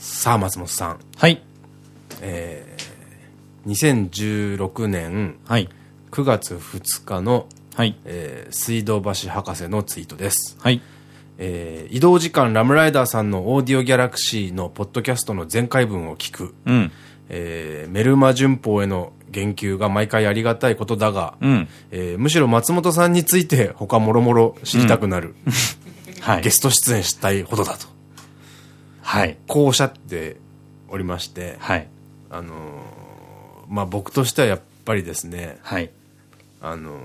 さあ、松本さん。はい。えー、2016年はい。9月2日の、はい。えー、水道橋博士のツイートです。はい。えー、移動時間ラムライダーさんのオーディオギャラクシーのポッドキャストの全回文を聞く。うん。えー、メルマ旬報への言及が毎回ありがたいことだが、うん。えーむしろ松本さんについて他もろもろ知りたくなる、はいゲ。スト出演したいほどだと。はい。こうおっしゃっておりまして、はい。あのーまあ、僕としてはやっぱりですね、はい。あのー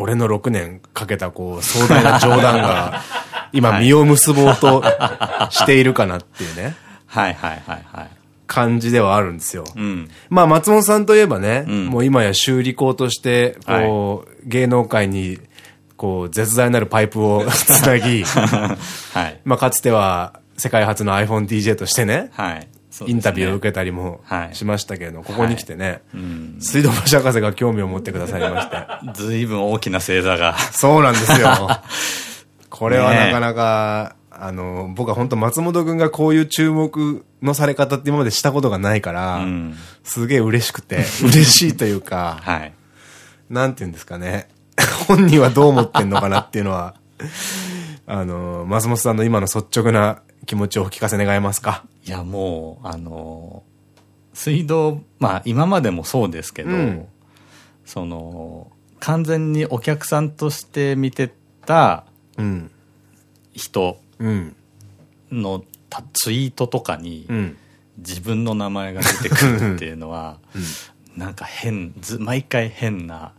俺の6年かけたこう壮大な冗談が 今実を結ぼうと しているかなっていうね、はい。はい。はい。はい。感じではあるんですよ。うん。まあ松本さんといえばね、んもう今や修理工として、こう、芸能界に、こう、絶大なるパイプを つなぎ、はい。まあかつては世界初の iPhoneDJ としてね、はい。インタビューを受けけたりもはいしましたけれど、ここに来てね、うん。水道橋博士が興味を持ってくださいまして。ずいぶん大きな星座が。そうなんですよ。これはなかなか、あの、僕は本当松本くんがこういう注目のされ方って今までしたことがないから、うん。すげえ嬉しくて、嬉しいというか、はい。なんて言うんですかね。本人はどう思ってんのかなっていうのは、あの、松本さんの今の率直な気持ちをお聞かせ願えますか？いや、もう、あの、水道、まあ、今までもそうですけど、うんその、完全にお客さんとして見てたうん。人うん。のたツイートとかに、うん。自分の名前が出てくるっていうのは、なんか変、ず、毎回変な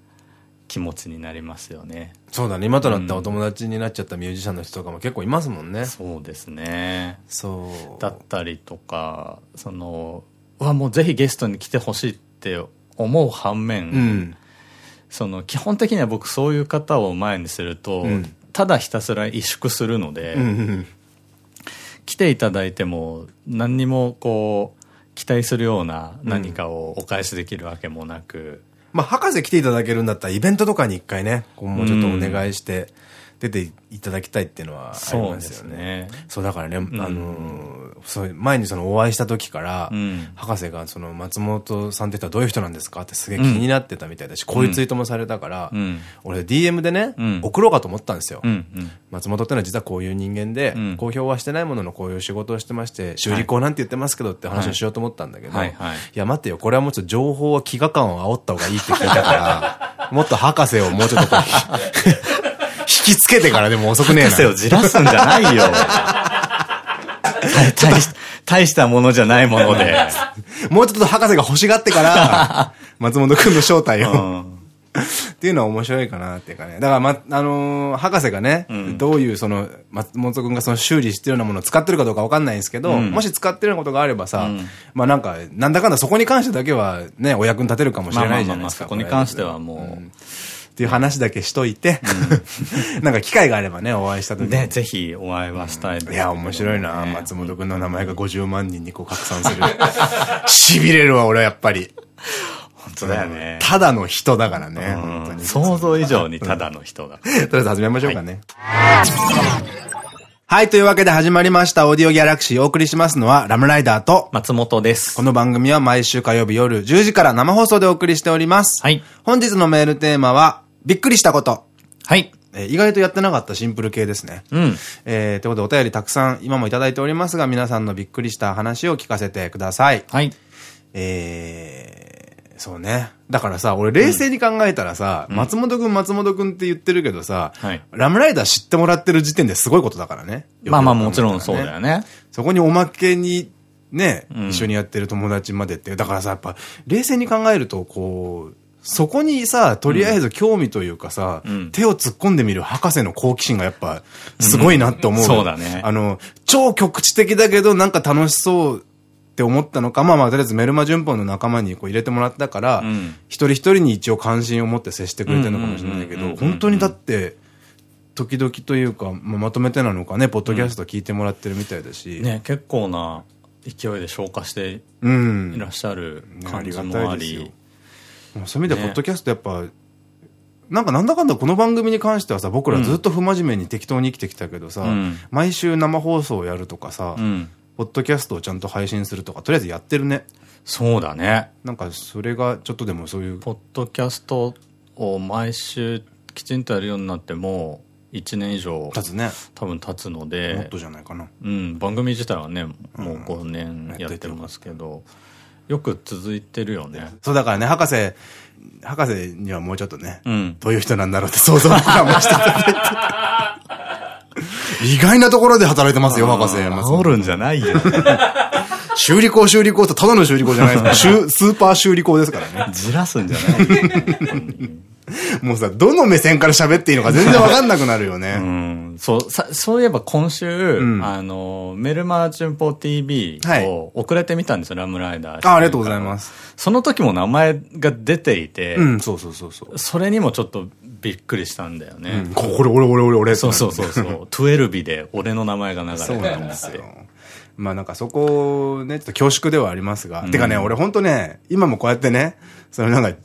気持ちになりますよね。そうだね。今となってお友達になっちゃったミュージシャンの人とかも結構いますもんね。そうですね。そう。だったりとか、その、うわ、もうぜひゲストに来てほしいって思う反面、うん。その、基本的には僕そういう方を前にすると、うんただひたすら萎縮するので、うんうん。来ていただいても何にもこう、期待するような何かをお返しできるわけもなく、まあ、博士来ていただけるんだったら、イベントとかに一回ね、もうちょっとお願いして、出ていただきたいっていうのはありますよね。すね。そう、だからね、あのー、そう、前にそのお会いした時から、うん博士がその松本さんって言ったらどういう人なんですかってすげえ気になってたみたいだし、こういうツイートもされたから、うん俺 DM でね、うん送ろうかと思ったんですよ。うんうん。松本ってのは実はこういう人間で、うん公表はしてないもののこういう仕事をしてまして、修理工なんて言ってますけどって話をしようと思ったんだけど、いや待ってよ、これはもうちょっと情報は飢餓感を煽った方がいいって聞いたから、もっと博士をもうちょっとこう 引きつけてからでも遅くねえな。博士をじらすんじゃないよ。大大し大したものじゃないもので。もうちょっと博士が欲しがってから、松本くんの正体を、うん。っていうのは面白いかなっていうかね。だから、ま、あのー博士がね、ん。どういうその、松本くんがその修理してるようなものを使ってるかどうかわかんないんですけど、うん。もし使ってるようなことがあればさ、うん。まあなんか、なんだかんだそこに関してだけはね、お役に立てるかもしれないじゃないですか。そこに関してはもうんっていう話だけしといて、なんか機会があればね、お会いした時に。ね、ぜひお会いはしたいね、いや、面白いな。松本くんの名前が50万人にこう拡散する。痺れるわ、俺はやっぱり。本当だよね。ただの人だからね、うん本当に。想像以上にただの人が。とりあえず始めましょうかね。はい、というわけで始まりました、オーディオギャラクシーお送りしますのは、ラムライダーと、松本です。この番組は毎週火曜日夜10時から生放送でお送りしております。はい。本日のメールテーマは、びっくりしたこと。はい。えー意外とやってなかったシンプル系ですね。うん。えー、ということでお便りたくさん今もいただいておりますが、皆さんのびっくりした話を聞かせてください。はい。えー、そうね。だからさ、俺冷静に考えたらさ、松本くん松本くんって言ってるけどさ、はいラムライダー知ってもらってる時点ですごいことだからね。まあまあもちろんそうだよね。そこにおまけに、ね、うん一緒にやってる友達までって、だからさ、やっぱ、冷静に考えると、こう、そこにさ、とりあえず興味というかさ、うん。手を突っ込んでみる博士の好奇心がやっぱ、すごいなって思う。うん。そうだね。あの、超局地的だけど、なんか楽しそうって思ったのか、まあまあ、とりあえずメルマ旬報の仲間にこう入れてもらったから、うん。一人一人に一応関心を持って接してくれてるのかもしれないけど、うんうんうんうん。本当にだって、時々というか、まあ、まとめてなのかね、ポッドキャスト聞いてもらってるみたいだし、ね、結構な勢いで消化してうん。いらっしゃるね感じもあありがたいですりよ。そういう意味では、ねポッドキャストやっぱ、なんかなんだかんだこの番組に関してはさ、僕らずっと不真面目に適当に生きてきたけどさ、うん毎週生放送をやるとかさ、うん。ポッドキャストをちゃんと配信するとか、とりあえずやってるね。そうだね。なんか、それがちょっとでもそういう。ポッドキャストを毎週きちんとやるようになっても、1年以上経つね。多分経つので。もっとじゃないかな。うん、番組自体はね、もう5年やってますけど、よく続いてるよね。そうだからね、博士、博士にはもうちょっとね、うん、どういう人なんだろうって想像を膨らましていただいて。意外なところで働いてますよ、博士。治るんじゃないよ。修理工修理工とただの修理工じゃないです スーパー修理工ですからね。じらすんじゃない もうさ、どの目線から喋っていいのか全然わかんなくなるよね。うん。そう、さ、そういえば今週、うん、あの、メルマーチュンポ TV を遅れてみたんですよ、ラムライダー。あ、ありがとうございます。その時も名前が出ていて、うん、そうそうそうそう。それにもちょっとびっくりしたんだよね。うん、これ、俺、俺、俺、俺。そうそうそうそう。トゥエルビで俺の名前が流れてるんですよ。まあなんかそこね、ちょっと恐縮ではありますが。うん、てかね、俺ほんとね、今もこうやってね、そのなんか、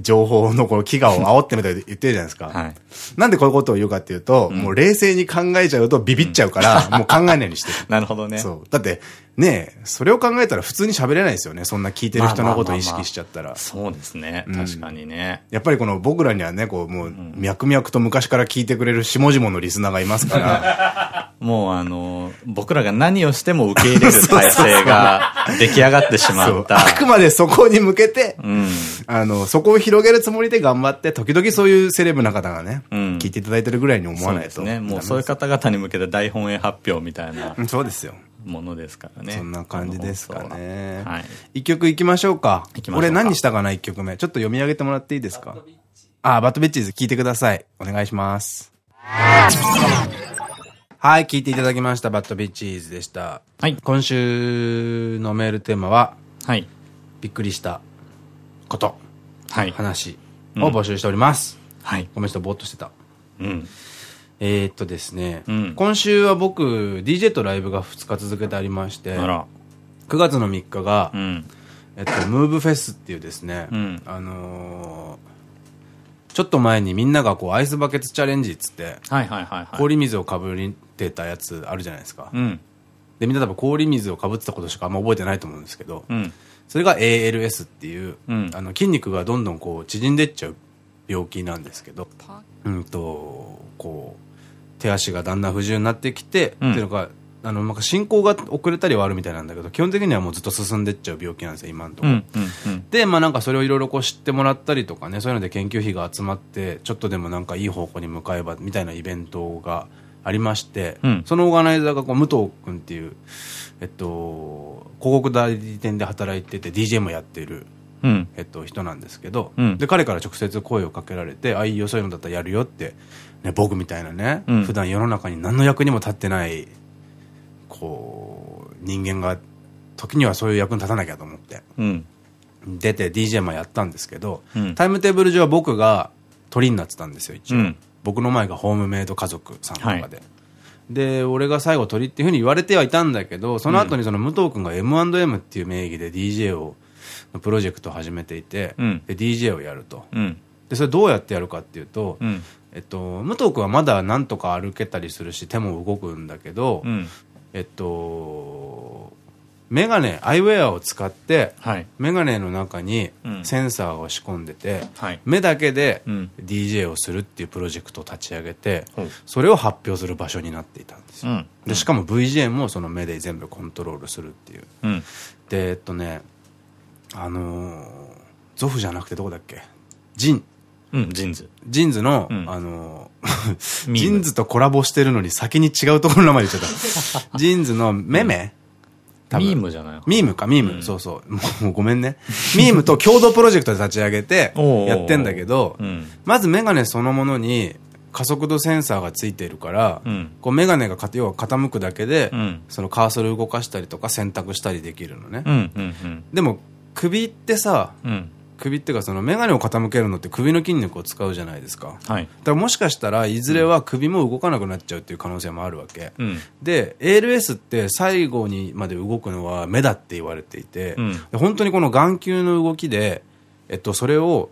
情報のこの飢餓を煽ってみたい言ってるじゃないですか。はい、なんでこういうことを言うかっていうと、うん、もう冷静に考えちゃうとビビっちゃうから、もう考えないようにしてる。なるほどね。そう。だって、ねそれを考えたら普通に喋れないですよね。そんな聞いてる人のことを意識しちゃったら。そうですね。確かにね、やっぱりこの僕らにはね、こう、もう、脈々と昔から聞いてくれる下々のリスナーがいますから。もうあの、僕らが何をしても受け入れる 体制が出来上がってしまった。あくまでそこに向けて、うん、あの、そこを広げるつもりで頑張って、時々そういうセレブな方がね、うん、聞いていただいてるぐらいに思わないと。そうですね。もうそういう方々に向けて大本営発表みたいな。そうですよ。ものですからね。そんな感じですかね。はい。一曲いきましょうか。行きましょう俺何したかな、一曲目。ちょっと読み上げてもらっていいですか？あ、バッドビッチーズ聞いてください。お願いします。はい、聞いていただきました。バッドビッチーズでした。はい。今週のメールテーマは、はい。びっくりしたこと。はい。話を募集しております。はい。ごめんなさい、ぼーっとしてた。うん。えっとですね、うん、今週は僕、DJ とライブが2日続けてありまして、9月の3日が、うん、えっと、ムーブフェスっていうですね、うん、あのー、ちょっと前にみんながこう、アイスバケツチャレンジっつって、氷水をかぶってたやつあるじゃないですか。で、みんな多分氷水をかぶってたことしかあんま覚えてないと思うんですけど、それが ALS っていう、あの筋肉がどんどんこう縮んでっちゃう病気なんですけど、うんと、こう、手足がだんだん不自由になってきて、うん、っていうのが、あの、まあ、進行が遅れたりはあるみたいなんだけど、基本的にはもうずっと進んでっちゃう病気なんですよ、今のとこ。ろ。で、まあなんかそれをいろいろこう知ってもらったりとかね、そういうので研究費が集まって、ちょっとでもなんかいい方向に向かえば、みたいなイベントがありまして、うん、そのオーガナイザーがこう武藤君っていう、えっと、広告代理店で働いてて DJ もやってる、うん、えっと、人なんですけど、うん、で、彼から直接声をかけられて、あ、いいよ、そういうのだったらやるよってね、僕みたいなね、うん、普段世の中に何の役にも立ってない、こう、人間が、時にはそういう役に立たなきゃと思って、うん、出て DJ もやったんですけど、うん、タイムテーブル上は僕が鳥になってたんですよ、一応。僕の前がホームメイド家族さんとかで。はい、で、俺が最後鳥っていうふうに言われてはいたんだけど、その後にその武藤君が M&M っていう名義で DJ を、のプロジェクトを始めていて、で、DJ をやると。で、それどうやってやるかっていうと、えっと、武藤君はまだなんとか歩けたりするし手も動くんだけど、うん、えっとメガネアイウェアを使って、はい、メガネの中にセンサーを仕込んでて、うん、目だけで DJ をするっていうプロジェクトを立ち上げて、う。ん、それを発表する場所になっていたんですよ、でしかも VJ もその目で全部コントロールするっていう、でえっとねあのー、ゾフじゃなくてどこだっけ？ジンうん、 JINS。JINS の、うん、あの、 JINS とコラボしてるのに先に違うところの名前言っちゃった。JINS の MEME、うん、ミームじゃないミームか、ミーム。うん、そうそう。もうごめんね。ミームと共同プロジェクトで立ち上げて、やってんだけど、まずメガネそのものに、加速度センサーがついているから、うん、こうメガネが要は傾くだけで、うん、そのカーソル動かしたりとか選択したりできるのね。でも首ってさ、うん、首っていうかその眼鏡を傾けるのって首の筋肉を使うじゃないですか。はい。だからもしかしたらいずれは首も動かなくなっちゃうっていう可能性もあるわけ。うん、で、ALS って最後にまで動くのは目だって言われていて、うん、本当にこの眼球の動きで、えっと、それを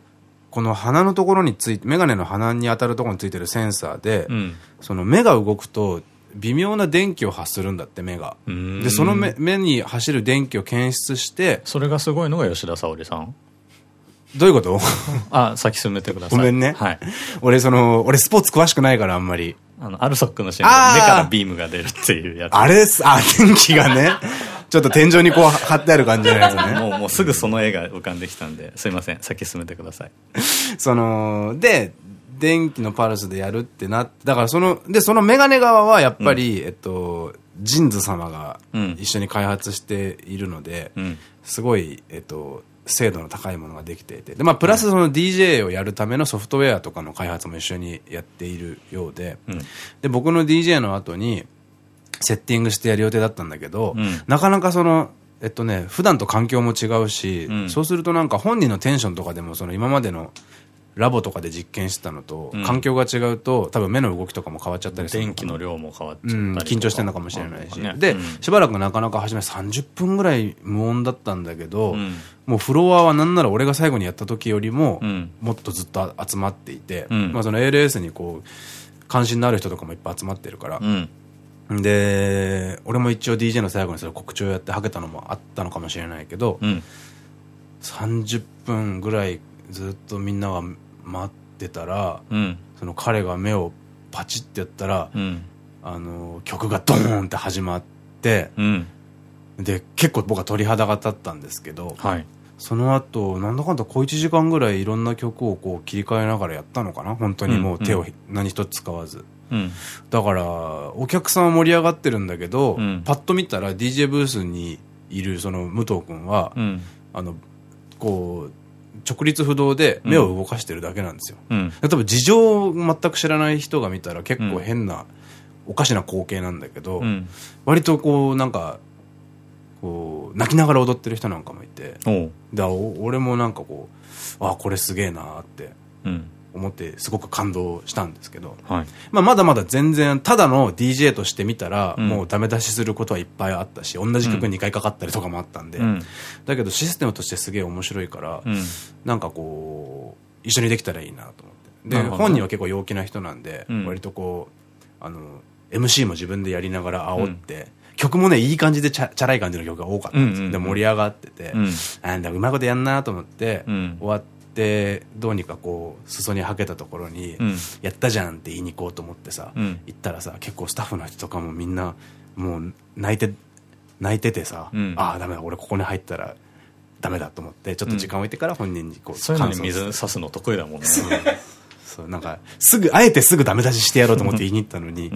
この鼻のところについて、眼鏡の鼻に当たるところについてるセンサーで、うん、その目が動くと微妙な電気を発するんだって目が。で、その目目に走る電気を検出して。それがすごいのが吉田沙保里さん？どういうこと？あ、先進めてください。ごめんね。はい。俺、その、俺スポーツ詳しくないからあんまり。あの、アルソックのシーンで目からビームが出るっていうやつ。あれす、あ、電気がね。ちょっと天井にこう貼ってある感じのやつね。もう、もうすぐその絵が浮かんできたんで、すいません。先進めてください。その、で、電気のパルスでやるってなって、だからその、で、そのメガネ側はやっぱり、うん、えっと、ジンズ様が一緒に開発しているので、うん、すごい、えっと、精度の高いものができていて。で、まあ、プラスその DJ をやるためのソフトウェアとかの開発も一緒にやっているようで、うん、で、僕の DJ の後に、セッティングしてやる予定だったんだけど、うん、なかなかその、えっとね、普段と環境も違うし、うん、そうするとなんか本人のテンションとかでもその今までのラボとかで実験してたのと、環境が違うと、多分目の動きとかも変わっちゃったりする。電気の量も変わっちゃったり、うん、緊張してるのかもしれないし。で、しばらくなかなか初め30分ぐらい無音だったんだけど、もうフロアはなんなら俺が最後にやった時よりも、もっとずっと集まっていて、まあその ALS にこう、関心のある人とかもいっぱい集まってるから、で、俺も一応 DJ の最後にそれ告知をやってはけたのもあったのかもしれないけど、うん、30分ぐらいずっとみんなが待ってたら、うん、その彼が目をパチってやったら、うん、あの、曲がドーンって始まって、うん、で、結構僕は鳥肌が立ったんですけど、はい、その後、なんだかんだ小1時間ぐらいいろんな曲をこう切り替えながらやったのかな？本当にもう手を何一つ使わず。うん、だから、お客さんは盛り上がってるんだけど、うん、パッと見たら DJ ブースにいるその武藤君は、うん、あの、こう、直立不動で目を動かしてるだけなんですよ。うん、多分事情を全く知らない人が見たら結構変な、おかしな光景なんだけど、うん、割とこうなんか、こう、泣きながら踊ってる人なんかもいて、だ俺もなんかこう、あ、これすげえなって、思ってすごく感動したんですけど、はい、まあまだまだ全然ただの DJ として見たら、もうダメ出しすることはいっぱいあったし同じ曲2回かかったりとかもあったんで、うん、だけどシステムとしてすげえ面白いから、うん、なんかこう一緒にできたらいいなと思って。で本人は結構陽気な人なんで、うん、割とこうあの MC も自分でやりながら煽って、曲もね、いい感じでチャチャラい感じの曲が多かったんですよ。で、盛り上がってて、うん、あんだ、うまいことやんなと思って、終わって、でどうにかこう裾にはけたところに、うん、やったじゃんって言いに行こうと思ってさ、うん、行ったらさ結構スタッフの人とかもみんなもう泣いて泣いててさ、うん、ああダメだ俺ここに入ったらダメだと思ってちょっと時間置いてから本人にこう、そういうのに水差すの得意だもんね。そう。なんかすぐあえてすぐダメ出ししてやろうと思って言いに行ったのに、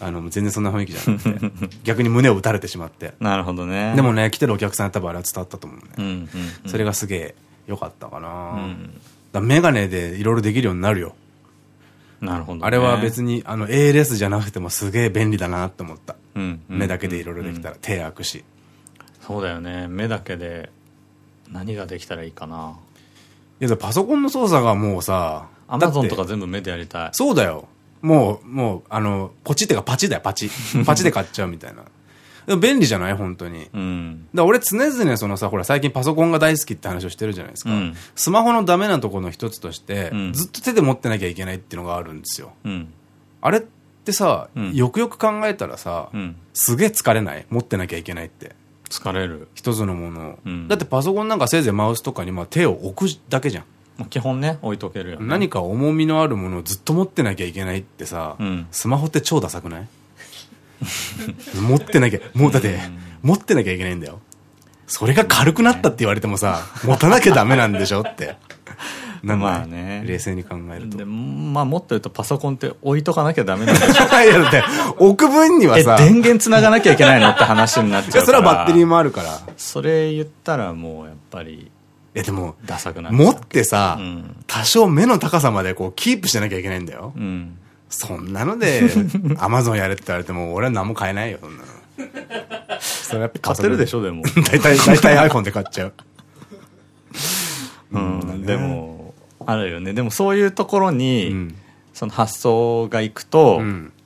あの全然そんな雰囲気じゃなくて逆に胸を打たれてしまって。なるほどね。でもね来てるお客さん多分あれは伝わったと思うね、それがすげえよかったかな、うん、だメガネでいろいろできるようになるよ。なるほど、ね、あれは別にあの ALS じゃなくてもすげえ便利だなって思った、うん、目だけでいろいろできたら手開くし。そうだよね。目だけで何ができたらいいかな。いやパソコンの操作がもうさアマゾンとか全部目でやりたい。そうだよ。もうもうあのポチってかパチだよパチ。パチで買っちゃうみたいな便利じゃない？本当に。うん。だ俺常々そのさ、ほら最近パソコンが大好きって話をしてるじゃないですか。うん、スマホのダメなところの一つとして、うん、ずっと手で持ってなきゃいけないっていうのがあるんですよ。うん。あれってさ、よくよく考えたらさ、すげえ疲れない？持ってなきゃいけないって。疲れる。一つのものを。だってパソコンなんかせいぜいマウスとかにまあ手を置くだけじゃん。基本ね、置いとけるよ、ね、何か重みのあるものをずっと持ってなきゃいけないってさ、スマホって超ダサくない？持ってなきゃ、もうだって、持ってなきゃいけないんだよ。それが軽くなったって言われてもさ、持たなきゃダメなんでしょって。まあね。冷静に考えると。まあもっと言うとパソコンって置いとかなきゃダメなんでしょ いやだって、置く分にはさ。電源繋がなきゃいけないのって話になっちゃうから。それはバッテリーもあるから。それ言ったらもうやっぱり。え、でも、ダサくな持ってさ、うん、多少目の高さまでこうキープしてなきゃいけないんだよ。うん、そんなので、アマゾンやれって言われても、俺は何も買えないよ、そんなの。それやっぱ買ってるでしょ、でも。大体、大体 iPhone で買っちゃう。うん、でも、あるよね。でもそういうところに、その発想がいくと、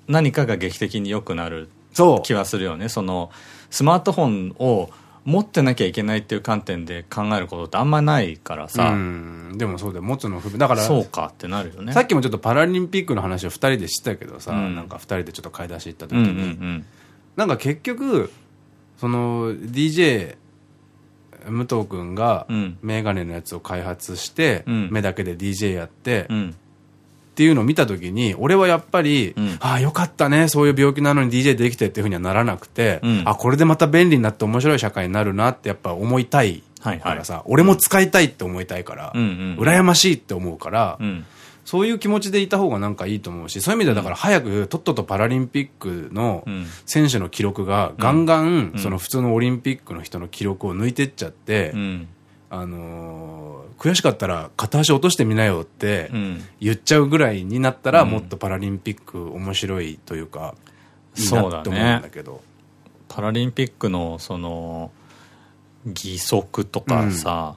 何かが劇的に良くなる気はするよね。その、スマートフォンを持ってなきゃいけないっていう観点で考えることってあんまないからさ。でもそうだよ、持つの不便。だから、そうかってなるよね。さっきもちょっとパラリンピックの話を二人でしてたけどさ、うん、なんか二人でちょっと買い出し行った時に、なんか結局、その DJ、武藤君がメガネのやつを開発して、うん、目だけで DJ やって、うんっていうのを見たときに、俺はやっぱり、うん、ああ、よかったね、そういう病気なのに DJ できてっていうふうにはならなくて、うん、あ、これでまた便利になって面白い社会になるなってやっぱ思いたいからさ、はいはい、俺も使いたいって思いたいから、羨ましいって思うから、うん、そういう気持ちでいた方がなんかいいと思うし、そういう意味ではだから早くとっととパラリンピックの選手の記録がガンガンその普通のオリンピックの人の記録を抜いてっちゃって、あのー、悔しかったら片足落としてみなよって言っちゃうぐらいになったら、もっとパラリンピック面白いというか、いいなと思うんだけど。ね、パラリンピックのその、義足とかさ、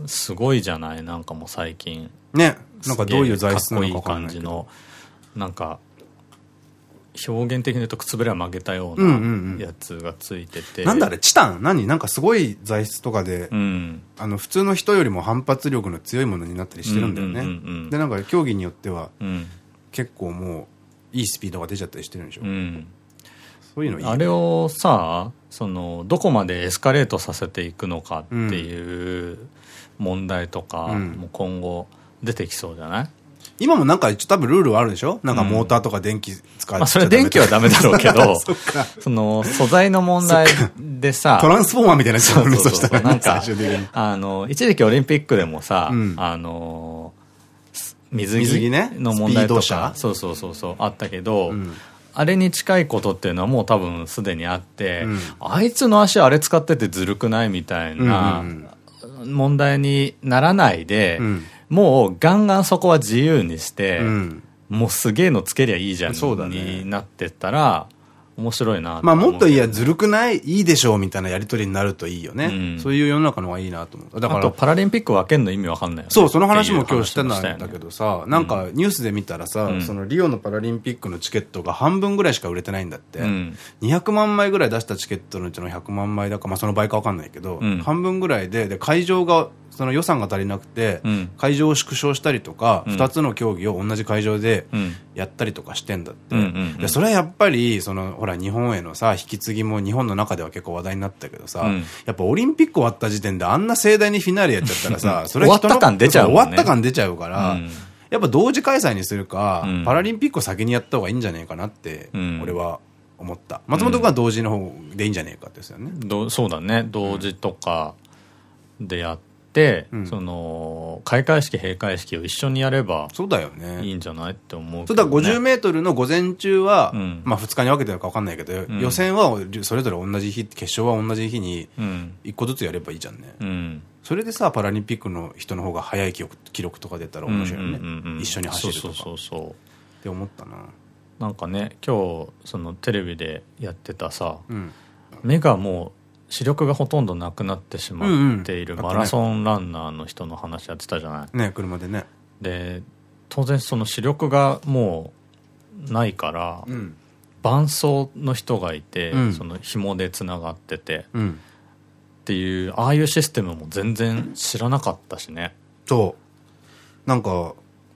うん、すごいじゃない？なんかもう最近。ね。なんかどういう材質なのかか感じの、なんか、表現的に言うとくつぶれは曲げたようなやつがついてて。なんだあれ、チタン？何？なんかすごい材質とかで、うん、あの、普通の人よりも反発力の強いものになったりしてるんだよね。で、なんか競技によっては、うん、結構もう、いいスピードが出ちゃったりしてるんでしょ。うん、そういうのいい、ね、あれをさ、その、どこまでエスカレートさせていくのかっていう問題とか、も今後出てきそうじゃない？今もなんか多分ルールはあるでしょ？なんかモーターとか電気使って。まあそれ電気はダメだろうけど、その素材の問題でさ、トランスフォーマーみたいなやつそうそうそう。なんか、あの、一時期オリンピックでもさ、あの、水着の問題とか、そうそうそうそう、あったけど、あれに近いことっていうのはもう多分すでにあって、あいつの足あれ使っててずるくないみたいな問題にならないで、もうガンガンそこは自由にして、うん、もうすげえのつけりゃいいじゃん、になってったら、面白いなまあもっといや、ずるくない？いいでしょうみたいなやりとりになるといいよね。うん、そういう世の中の方がいいなと思う。だから。パラリンピック分けんの意味わかんないよね。そう、その話も今日してたんだけどさ、なんかニュースで見たらさ、うん、そのリオのパラリンピックのチケットが半分ぐらいしか売れてないんだって。うん、200万枚ぐらい出したチケットのうちの100万枚だか、まあその倍かわかんないけど、半分ぐらいで、で、会場がその予算が足りなくて、うん、会場を縮小したりとか、二、つの競技を同じ会場でやったりとかしてんだって。で、それはやっぱり、その、ほら、日本へのさ、引き継ぎも日本の中では結構話題になったけどさ、うん、やっぱオリンピック終わった時点であんな盛大にフィナーレやっちゃったらさ、それ終わった感出ちゃう、ね、終わった感出ちゃうから、やっぱ同時開催にするか、パラリンピックを先にやった方がいいんじゃねえかなって、俺は思った。松本君は同時の方でいいんじゃねえかですよね。そうだね。同時とかでやって、うん、その開会式閉会式を一緒にやればそうだよね。いいんじゃないって思う、ね、そうだ50メートルの午前中は、うん、まあ2日に分けてるか分かんないけど、うん、予選はそれぞれ同じ日決勝は同じ日に1個ずつやればいいじゃんね、それでさパラリンピックの人の方が速い記録記録とか出たら面白いよね。一緒に走るとか。そうそうそうって思ったな。なんかね今日そのテレビでやってたさ、目がもう視力がほとんどなくなってしまっているマラソンランナーの人の話やってたじゃない？ね車でね。で当然その視力がもうないから、うん、伴走の人がいて、うん、その紐でつながってて、うん、っていうああいうシステムも全然知らなかったしね。そう。なんか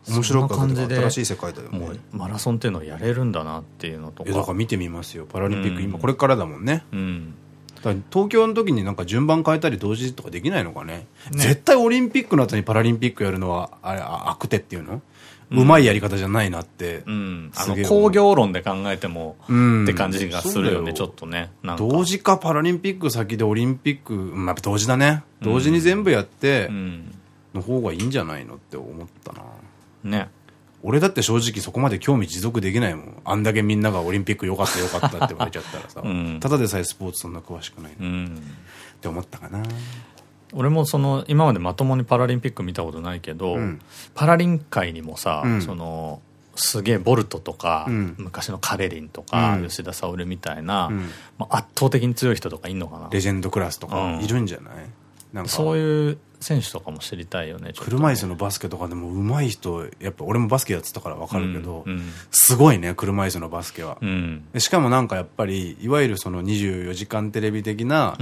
面白かった新しい世界だよね。もうマラソンっていうのをやれるんだなっていうのとか。だから見てみますよ。パラリンピック、今これからだもんね。うん東京の時になんか順番変えたり同時とかできないのかね？ね絶対オリンピックの後にパラリンピックやるのは、あれ、悪手っていうの？うまいやり方じゃないなって。うん。あの、工業論で考えても、って感じがするよね、ちょっとね。同時かパラリンピック先でオリンピック、まあ、同時だね。同時に全部やって、の方がいいんじゃないのって思ったな。ね。俺だって正直そこまで興味持続できないもん。あんだけみんながオリンピック良かった良かったって言われちゃったらさ。うん、ただでさえスポーツそんな詳しくない、うん、って思ったかな。俺もその今までまともにパラリンピック見たことないけど、うん、パラリン界にもさ、そのすげえボルトとか、昔のカレリンとか、吉田沙保里みたいな、まあ、圧倒的に強い人とかいんのかな。レジェンドクラスとかいるんじゃない、なんか。そういう選手とかも知りたいよね、ね車椅子のバスケとかでも上手い人、やっぱ俺もバスケやってたからわかるけど、うんうん、すごいね、車椅子のバスケは、うん、しかもなんかやっぱり、いわゆるその24時間テレビ的な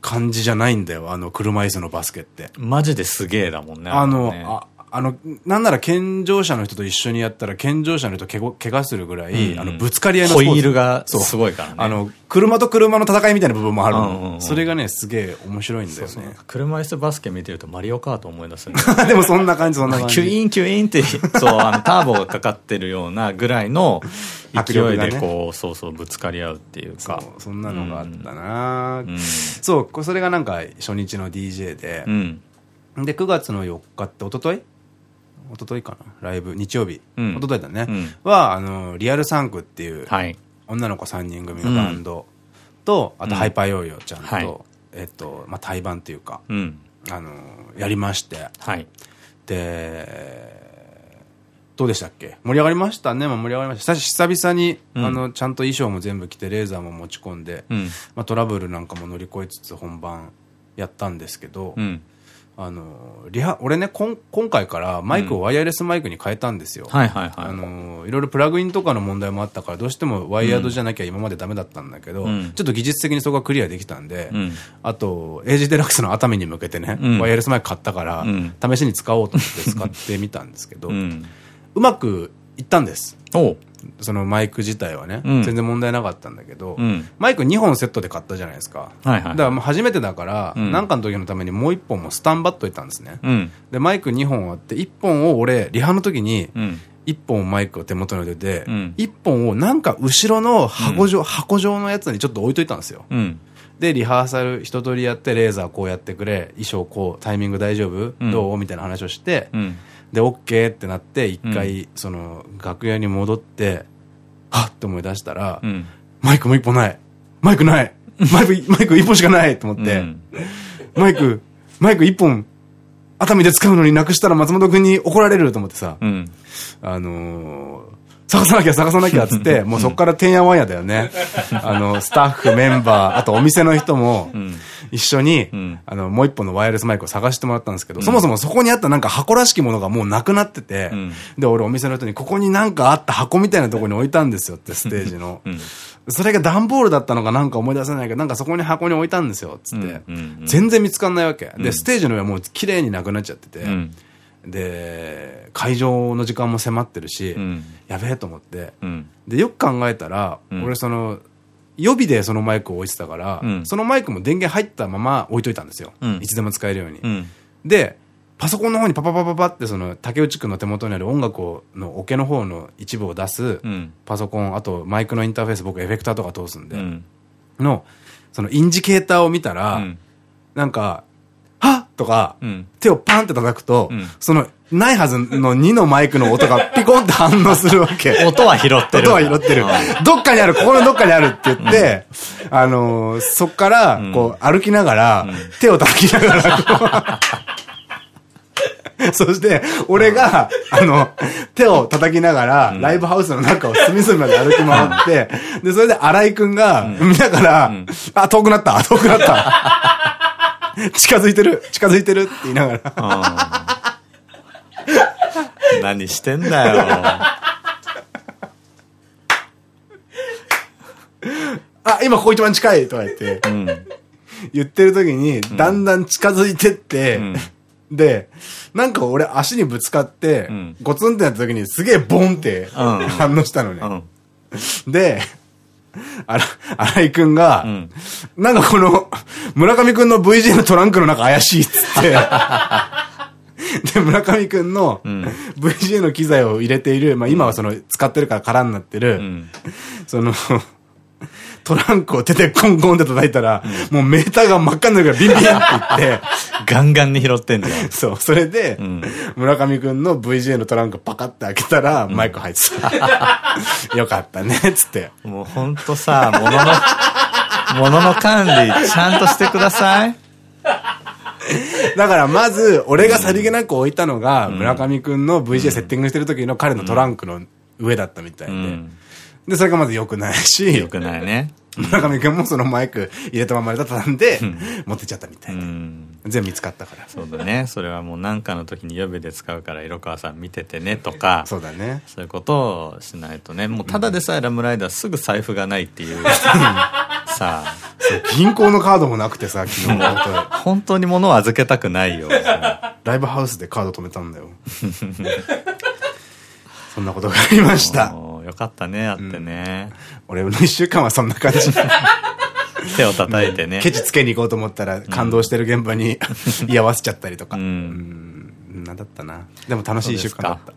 感じじゃないんだよ、あの車椅子のバスケって。マジですげえだもんね。あの、ああの、なんなら健常者の人と一緒にやったら健常者の人け怪我するぐらい、あの、ぶつかり合いのホイールがすごいからね。あの、車と車の戦いみたいな部分もあるの。それがね、すげえ面白いんだよね。車椅子バスケ見てるとマリオカート思い出す でもそんな感じ、そんな感じ。キュインキュインって、そう、あの、ターボがかかってるようなぐらいの勢いでこう、そうそうぶつかり合うっていうか。そんなのがあったな。そう、それがなんか初日の DJ で、で、9月の4日って一昨日一昨日かな？ライブ、日曜日。うん、一昨日だね。うん、は、あの、リアルサンクっていう、はい、女の子3人組のバンド。と、あとハイパーヨーヨーちゃんと、はい、えっと、まあ、対バンっていうか、うん、あの、やりまして、はい、で、どうでしたっけ？盛り上がりましたね。まあ、盛り上がりました。久々に、うん、あの、ちゃんと衣装も全部着て、レーザーも持ち込んで、うん、まあ、トラブルなんかも乗り越えつつ本番やったんですけど、うん、あの、リハ、俺ね、こん今回からマイクをワイヤレスマイクに変えたんですよ。あの、いろいろプラグインとかの問題もあったから、どうしてもワイヤードじゃなきゃ今までダメだったんだけど、うん、ちょっと技術的にそこがクリアできたんで、うん、あと、エイジデラックスの熱海に向けてね、うん、ワイヤレスマイク買ったから、試しに使おうと思って使ってみたんですけど、うまくいったんです。おそのマイク自体はね、うん、全然問題なかったんだけど、うん、マイク2本セットで買ったじゃないですか。はいはい、だから初めてだから、何、うん、かの時のためにもう1本もスタンバっといたんですね。で、マイク2本あって、1本を俺、リハの時に、1本マイクを手元に置いてて、1本をなんか後ろの箱状、箱状のやつにちょっと置いといたんですよ。で、リハーサル一通りやって、レーザーこうやってくれ、衣装こう、タイミング大丈夫、どう？みたいな話をして、で、OK ってなって、一回、その、楽屋に戻って、はっって思い出したら、うん、マイクも一本ない。マイクない。マイク、マイク一本しかない。と思って、うん、マイク、マイク一本、熱海で使うのになくしたら松本くんに怒られると思ってさ、うん、あのー、探さなきゃ探さなきゃっつって、もうそっからてんやわんやだよね。あの、スタッフ、メンバー、あとお店の人も、一緒に、あの、もう一本のワイヤレスマイクを探してもらったんですけど、そもそもそこにあったなんか箱らしきものがもうなくなってて、で、俺お店の人に、ここになんかあった箱みたいなところに置いたんですよってステージの。それが段ボールだったのかなんか思い出せないけど、なんかそこに箱に置いたんですよ、つって。全然見つかんないわけ。で、ステージの上はもう綺麗になくなっちゃってて、で、会場の時間も迫ってるし、うん、やべえと思って、うん、で、よく考えたら、うん、俺その、予備でそのマイクを置いてたから、そのマイクも電源入ったまま置いといたんですよ。いつでも使えるように。で、パソコンの方にパパパパパってその竹内くんの手元にある音楽をのオケの方の一部を出す、パソコン、あとマイクのインターフェース僕エフェクターとか通すんで、の、そのインジケーターを見たら、なんか、とか、手をパンって叩くと、その、ないはずの2のマイクの音がピコンって反応するわけ。音は拾ってる。音は拾ってる。どっかにある、ここのどっかにあるって言って、あのそっから、こう、歩きながら、手を叩きながら、そして、俺が、あの、手を叩きながら、ライブハウスの中を隅々まで歩き回って、で、それで荒井くんが、見ながら、あ、遠くなった、遠くなった。近づいてる近づいてるって言いながら。何してんだよ。あ、今ここ一番近いとか言って、うん、言ってる時に、だんだん近づいてって、うん、で、なんか俺足にぶつかって、うん、ゴツンってなった時にすげえボンって反応したのね。で、あら、荒井くんが、うん、なんかこの、村上くんの VJ のトランクの中怪しいっつって、で、村上くんの VJ の機材を入れている、まあ今はその使ってるから空になってる、うん、その、トランクを手でコンコンって叩いたら、もうメーターが真っ赤になるからビンビンって言って、ガンガンに拾ってんだよ。そう。それで、村上くんの VJ のトランクパカって開けたら、マイク入ってた。よかったね、つって。もうほんとさ、物の、物の管理、ちゃんとしてください。だからまず、俺がさりげなく置いたのが、村上くんの VJ セッティングしてる時の彼のトランクの上だったみたいで。で、それがまず良くないし。良くないね。村上君もそのマイク入れたままだったんで、持ってっちゃったみたいな。全部見つかったから。そうだね。それはもう何かの時に予備で使うから、色川さん見ててねとか。そうだね。そういうことをしないとね。もうただでさえラムライダーすぐ財布がないっていう。さあ。銀行のカードもなくてさ、昨日本当に物を預けたくないよ。ライブハウスでカード止めたんだよ。そんなことがありました。よかったね、あってね。俺の一週間はそんな感じ。手を叩いてね。ケチつけに行こうと思ったら感動してる現場に居合わせちゃったりとか。うんなんだったな。でも楽しい一週間だった。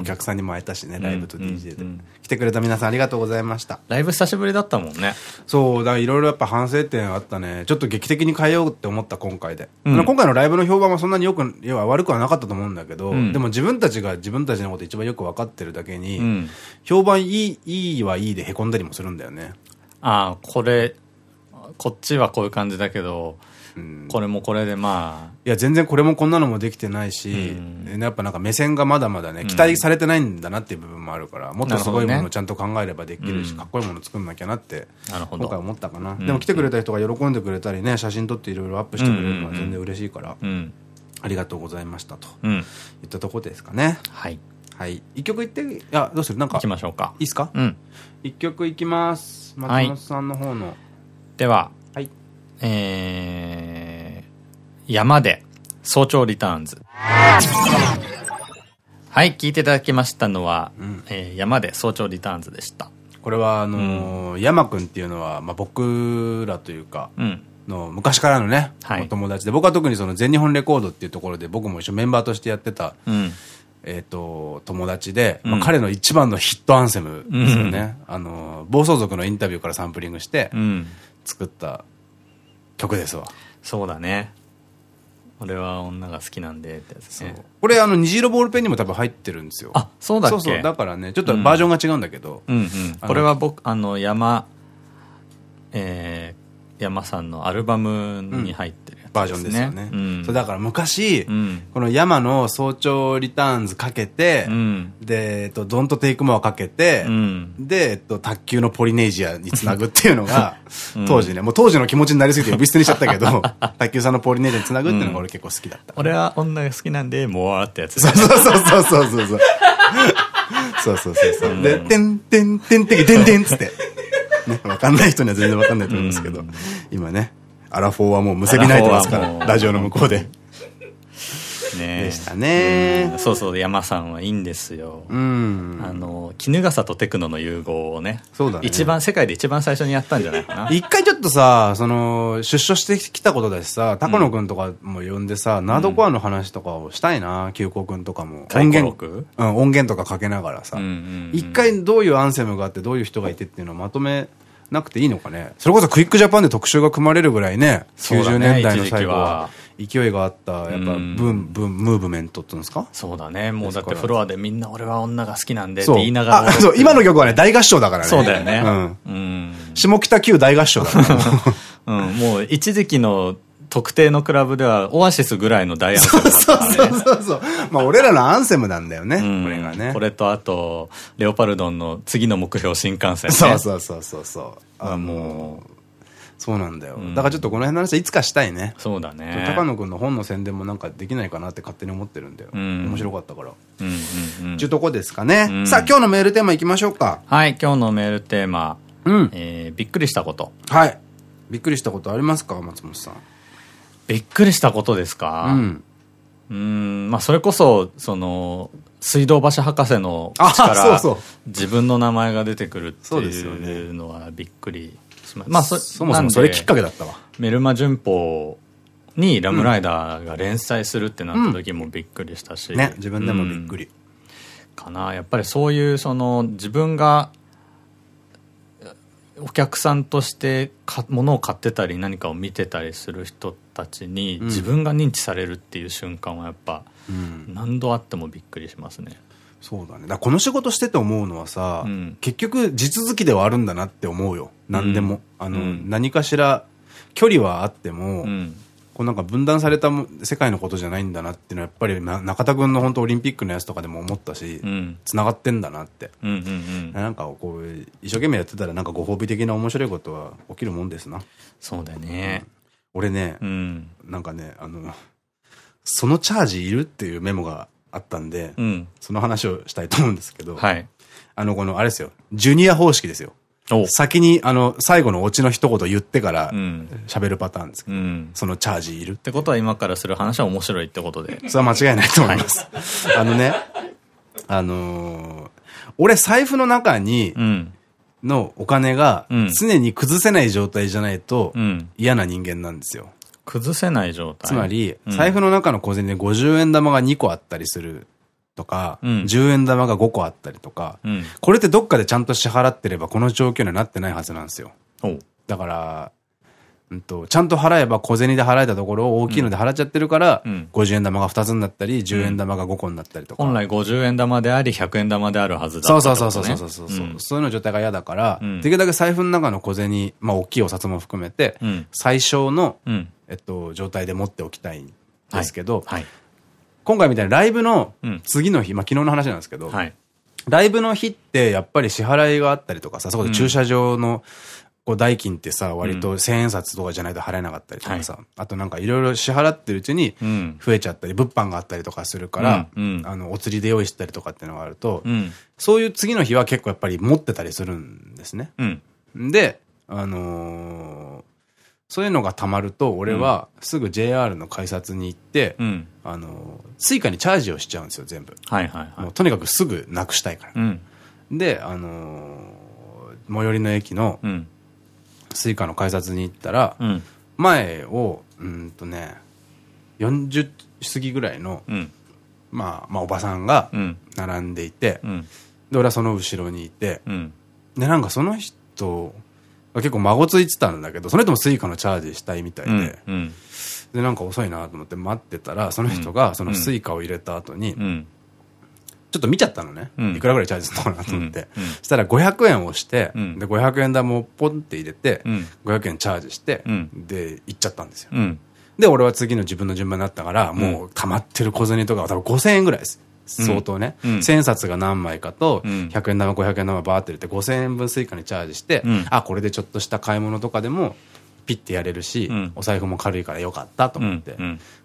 お客さんにも会えたしね、ライブと DJ で。来てくれた皆さんありがとうございました。ライブ久しぶりだったもんね。そう、だからいろいろやっぱ反省点あったね。ちょっと劇的に変えようって思った今回で。今回のライブの評判はそんなによく、要は悪くはなかったと思うんだけど、でも自分たちが自分たちのこと一番よく分かってるだけに、評判いい、いいはいいで凹んだりもするんだよね。ああ、これ、こっちはこういう感じだけど、これもこれでまあ。いや、全然これもこんなのもできてないし、やっぱなんか目線がまだまだね、期待されてないんだなっていう部分もあるから、もっとすごいものをちゃんと考えればできるし、かっこいいもの作んなきゃなって、今回思ったかな。でも来てくれた人が喜んでくれたりね、写真撮っていろいろアップしてくれるのは全然嬉しいから、ありがとうございましたと、いったところですかね。はい。はい。一曲いって、いや、どうする？なんか。行きましょうか。いいっすか？うん。一曲いきます。松本さんの方の。では、はい。えー、山で早朝リターンズ。はい、聞いていただきましたのは、うん、えー、山で早朝リターンズでした。これは、あのー、うん、山くんっていうのは、まあ、僕らというか、うん、の昔からのね、はい、お友達で、僕は特にその全日本レコードっていうところで僕も一緒メンバーとしてやってた、うん、えっと、友達で、まあ、彼の一番のヒットアンセムですよね。あの、暴走族のインタビューからサンプリングして、作った曲ですわ。そうだね。俺は女が好きなんでってやつね。これあの虹色ボールペンにも多分入ってるんですよ。あ、そうだっけ？そうそう。だからね、ちょっとバージョンが違うんだけど。これは僕、あの、山、えー、山さんのアルバムに入ってるバージョンですよね。うん、そうだから昔、うん、この山の早朝リターンズかけて、うん、で、えっと、ドントテイクモアかけて、で、えっと、卓球のポリネージアにつなぐっていうのが、当時ね、もう当時の気持ちになりすぎて呼び捨てにしちゃったけど、卓球さんのポリネージアにつなぐっていうのが俺結構好きだった。俺は女が好きなんで、もうってやつ。そうそうそうそうそうそう。そうそうそうそう。で、てんてんてんてけてんてんつって。ね、わかんない人には全然わかんないと思うんですけど、今ね、アラフォーはもうむせび泣いてますから、ラジオの向こうで。ねでしたね。そうそう、山さんはいいんですよ。うん。あの、絹笠とテクノの融合をね。そうだね。一番、世界で一番最初にやったんじゃないかな。一回ちょっとさ、その、出所してきたことだしさ、高野くんとかも呼んでさ、ナードコアの話とかをしたいな、急行くんとかも。音源。うん、音源とかかけながらさ。一回どういうアンセムがあって、どういう人がいてっていうのをまとめ、なくていいのかね？それこそクイックジャパンで特集が組まれるぐらいね、90年代の最後は。勢いがあった、やっぱ、ブン、ブン、ムーブメントっていうんですか？そうだね。もうだってフロアでみんな俺は女が好きなんでって言いながら。そう、今の曲はね、大合唱だからね。そうだよね。うん。下北旧大合唱だから。うん、もう一時期の特定のクラブではオアシスぐらいの大アンセムだったからね。そうそうそうまあ俺らのアンセムなんだよね、これがね。これとあと、レオパルドンの次の目標新幹線ね。そうそうそうそうそう。あ、もう、そうなんだよ。だからちょっとこの辺の話はいつかしたいね。そうだね。高野くんの本の宣伝もなんかできないかなって勝手に思ってるんだよ。面白かったから。ちゅうとこですかね。さあ今日のメールテーマいきましょうか。はい、今日のメールテーマ。うん。えびっくりしたこと。はい。びっくりしたことありますか松本さん。びっくりしたことですか？うん。うん、まあそれこそ、その、水道橋博士の口から自分の名前が出てくるっていうのはびっくりします。まあそ、そもそもそれきっかけだったわ。メルマ旬報にラムライダーが連載するってなった時もびっくりしたし。ね、自分でもびっくり。かな。やっぱりそういうその自分がお客さんとしてか物を買ってたり何かを見てたりする人たちに自分が認知されるっていう瞬間はやっぱ何度あってもびっくりしますね。そうだね。だこの仕事してて思うのはさ、うん、結局地続きではあるんだなって思うよ。何でも。うん、あの、うん、何かしら距離はあっても、こうなんか分断された世界のことじゃないんだなっていうのはやっぱり中田君の本当オリンピックのやつとかでも思ったし、繋がってんだなって。なんかこう、一生懸命やってたらなんかご褒美的な面白いことは起きるもんですな。そうだね。俺ね、うん、なんかね、あの、そのチャージいるっていうメモがあったんで、うん、その話をしたいと思うんですけど、はい。あの、この、あれですよ、ジュニア方式ですよ。先に、あの、最後のオチの一言言ってから喋るパターンですけど、うん、そのチャージいるって。ことは今からする話は面白いってことで。それは間違いないと思います。はい、あのね、あのー、俺財布の中に、のお金が常に崩せない状態じゃないと嫌な人間なんですよ。崩せない状態。つまり、財布の中の小銭で50円玉が2個あったりするとか、うん、10円玉が5個あったりとか、うん、これってどっかでちゃんと支払ってればこの状況にはなってないはずなんですよ。だから、うんと、ちゃんと払えば小銭で払えたところを大きいので払っちゃってるから、うん、50円玉が2つになったり、10円玉が5個になったりとか。本来50円玉であり、100円玉であるはずだ、ね、そうそうそうそうそうそう。うん、そういうの状態が嫌だから、できるだけ財布の中の小銭、まあ大きいお札も含めて、最小の、えっと、状態で持っておきたいんですけど、はい。はい今回みたいなライブの次の日、うん、まあ昨日の話なんですけど、はい、ライブの日ってやっぱり支払いがあったりとかさ、そこで駐車場のこう代金ってさ、割と千円札とかじゃないと払えなかったりとかさ、あとなんかいろいろ支払ってるうちに増えちゃったり、物販があったりとかするから、うん、あの、お釣りで用意したりとかっていうのがあると、うん、そういう次の日は結構やっぱり持ってたりするんですね。で、あのーそういうのが溜まると、俺はすぐ JR の改札に行って、うん、あの、スイカにチャージをしちゃうんですよ、全部。はいはいはい。もうとにかくすぐなくしたいから。うん、で、あのー、最寄りの駅の、スイカの改札に行ったら、うん、前を、うんとね、40過ぎぐらいの、まあ、まあ、おばさんが並んでいて、で、俺はその後ろにいて、で、なんかその人、結構まごついてたんだけど、その人もスイカのチャージしたいみたいで、うん、で、なんか遅いなと思って待ってたら、その人がそのスイカを入れた後に、ちょっと見ちゃったのね。いくらぐらいチャージするのかなと思って。そしたら500円をして、で、500円玉をポンって入れて、500円チャージして、で、行っちゃったんですよ。で、俺は次の自分の順番になったから、もう溜まってる小銭とかは多分5000円ぐらいです。相当ね。千、円札が何枚かと、100円玉、500円玉バーって入れて、5000円分スイカにチャージして、あ、これでちょっとした買い物とかでも、ピッてやれるし、お財布も軽いからよかったと思って。